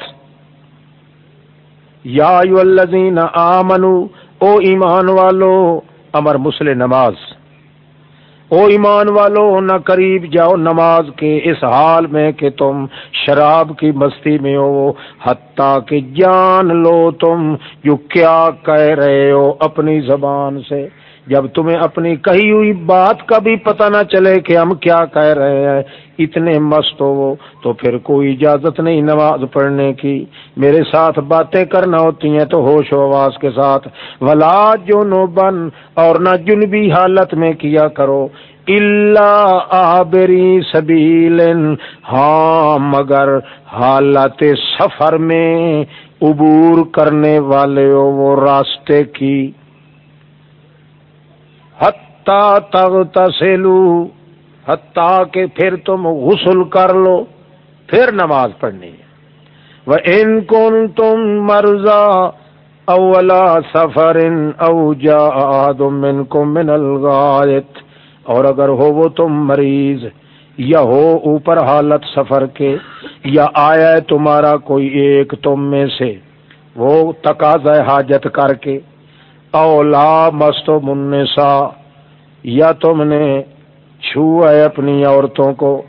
یا الذین آمنو او ایمان والو، امر مسل نماز۔ او ایمان والو، نہ قریب جاؤ نماز کے اس حال میں کہ تم شراب کی مستی میں ہو، حتیٰ کہ جان لو تم جو کیا کہہ رہے ہو اپنی زبان سے۔ جب تمہیں اپنی کہی ہوئی بات کا بھی پتہ نہ چلے کہ ہم کیا کہہ رہے ہیں، اتنے مست ہو وہ، تو پھر کوئی اجازت نہیں نماز پڑھنے کی۔ میرے ساتھ باتیں کرنا ہوتی ہیں تو ہوش و آواز کے ساتھ۔ ولا جو نو بن اور نہ جنبی حالت میں کیا کرو۔ اللہ آبری سبیل ہاں مگر حالت سفر میں عبور کرنے والے ہو وہ راستے کی۔ تغ تسلو حتیٰ کہ پھر تم غسل کر لو، پھر نماز پڑھنی ہے۔ وہ ان کن تم مرزا اولا سفر او جا من کو من الغائط۔ اور اگر ہو وہ تم مریض، یا ہو اوپر حالت سفر کے، یا آیا تمہارا کوئی ایک تم میں سے، وہ تقاضا حاجت کر کے، اولا مستو منسا یا تم نے چھوا ہے اپنی عورتوں کو،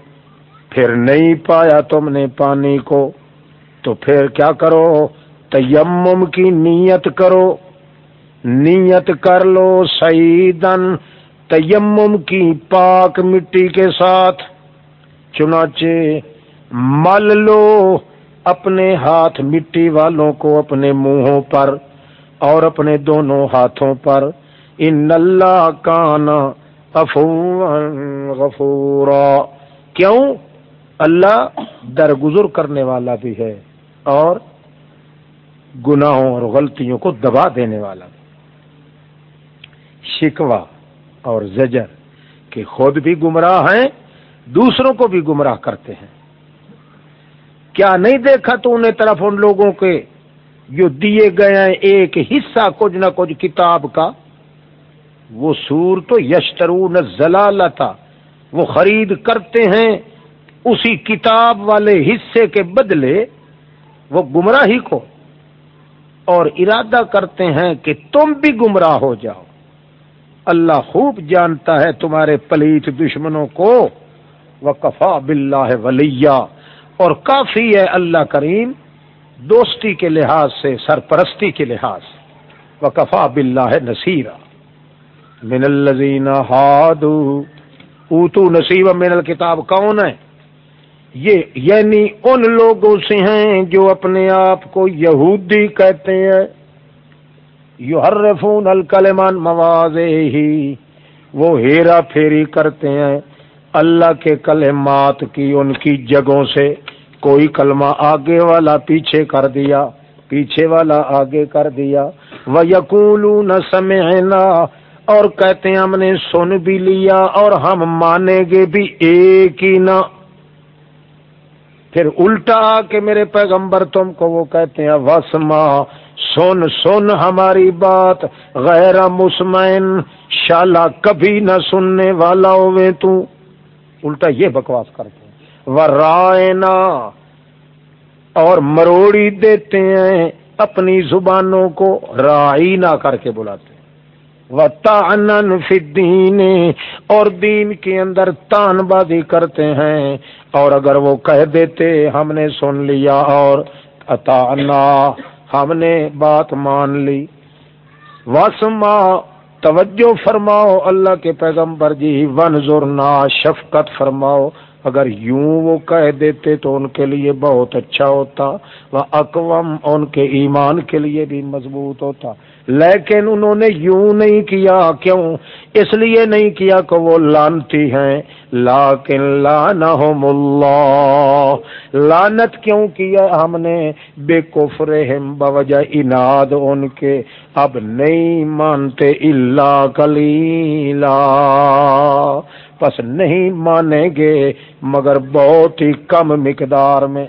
پھر نہیں پایا تم نے پانی کو، تو پھر کیا کرو؟ تیمم کی نیت کرو۔ نیت کر لو سعیدن تیمم کی پاک مٹی کے ساتھ۔ چنانچہ مل لو اپنے ہاتھ مٹی والوں کو اپنے منہوں پر اور اپنے دونوں ہاتھوں پر۔ ان اللہ کان غفورا۔ کیوں؟ اللہ درگزر کرنے والا بھی ہے اور گناہوں اور غلطیوں کو دبا دینے والا بھی۔ شکوا اور زجر کہ خود بھی گمراہ ہیں، دوسروں کو بھی گمراہ کرتے ہیں۔ کیا نہیں دیکھا تو انہیں طرف ان لوگوں کے جو دیے گئے ہیں ایک حصہ کچھ نہ کچھ کتاب کا؟ وہ سور تو یشترون زلال تھا وہ خرید کرتے ہیں اسی کتاب والے حصے کے بدلے وہ گمراہی کو، اور ارادہ کرتے ہیں کہ تم بھی گمراہ ہو جاؤ۔ اللہ خوب جانتا ہے تمہارے پلیت دشمنوں کو۔ وہ کفا بلّہ ولیہ، اور کافی ہے اللہ کریم دوستی کے لحاظ سے، سرپرستی کے لحاظ سے۔ وکفا بلّہ ہے نصیرہ۔ من الزین ہادو اوتو نصیب من الکتاب کون ہے؟ یہ یعنی ان لوگوں سے ہیں جو اپنے آپ کو یہودی کہتے ہیں۔ یو ہر فون الکلمان مواز ہی وہ ہیرا پھیری کرتے ہیں۔ اللہ کے کلمات کی ان کی جگہوں سے کوئی کلمہ آگے والا پیچھے کر دیا، پیچھے والا آگے کر دیا۔ وہ یقول نہ سمعنا اور کہتے ہیں ہم نے سن بھی لیا اور ہم مانیں گے بھی ایک ہی نہ پھر الٹا کہ میرے پیغمبر تم کو وہ کہتے ہیں وسما سن سن ہماری بات، غیر مسمین شالا کبھی نہ سننے والا ہوئے تو۔ الٹا یہ بکواس کرتے ہیں۔ وہ رائنا اور مروڑی دیتے ہیں اپنی زبانوں کو رائی نہ کر کے بلاتے و اور دین کے اندر تان بازی کرتے ہیں۔ اور اگر وہ کہہ دیتے، ہم نے سن لیا اور اتانا ہم نے بات مان لی۔ وسما توجہ فرماؤ اللہ کے پیغمبر جی۔ ون زورنا شفقت فرماؤ۔ اگر یوں وہ کہہ دیتے تو ان کے لیے بہت اچھا ہوتا۔ وہ اقوام ان کے ایمان کے لیے بھی مضبوط ہوتا۔ لیکن انہوں نے یوں نہیں کیا، کیوں؟ اس لیے نہیں کیا کہ وہ لانتی ہیں۔ لاکن لانہم اللہ۔ لانت کیوں کیا ہم نے؟ بے کفرہم، بوجہ اناد ان کے۔ اب نہیں مانتے اللہ کلیلا پس نہیں مانیں گے، مگر بہت ہی کم مقدار میں۔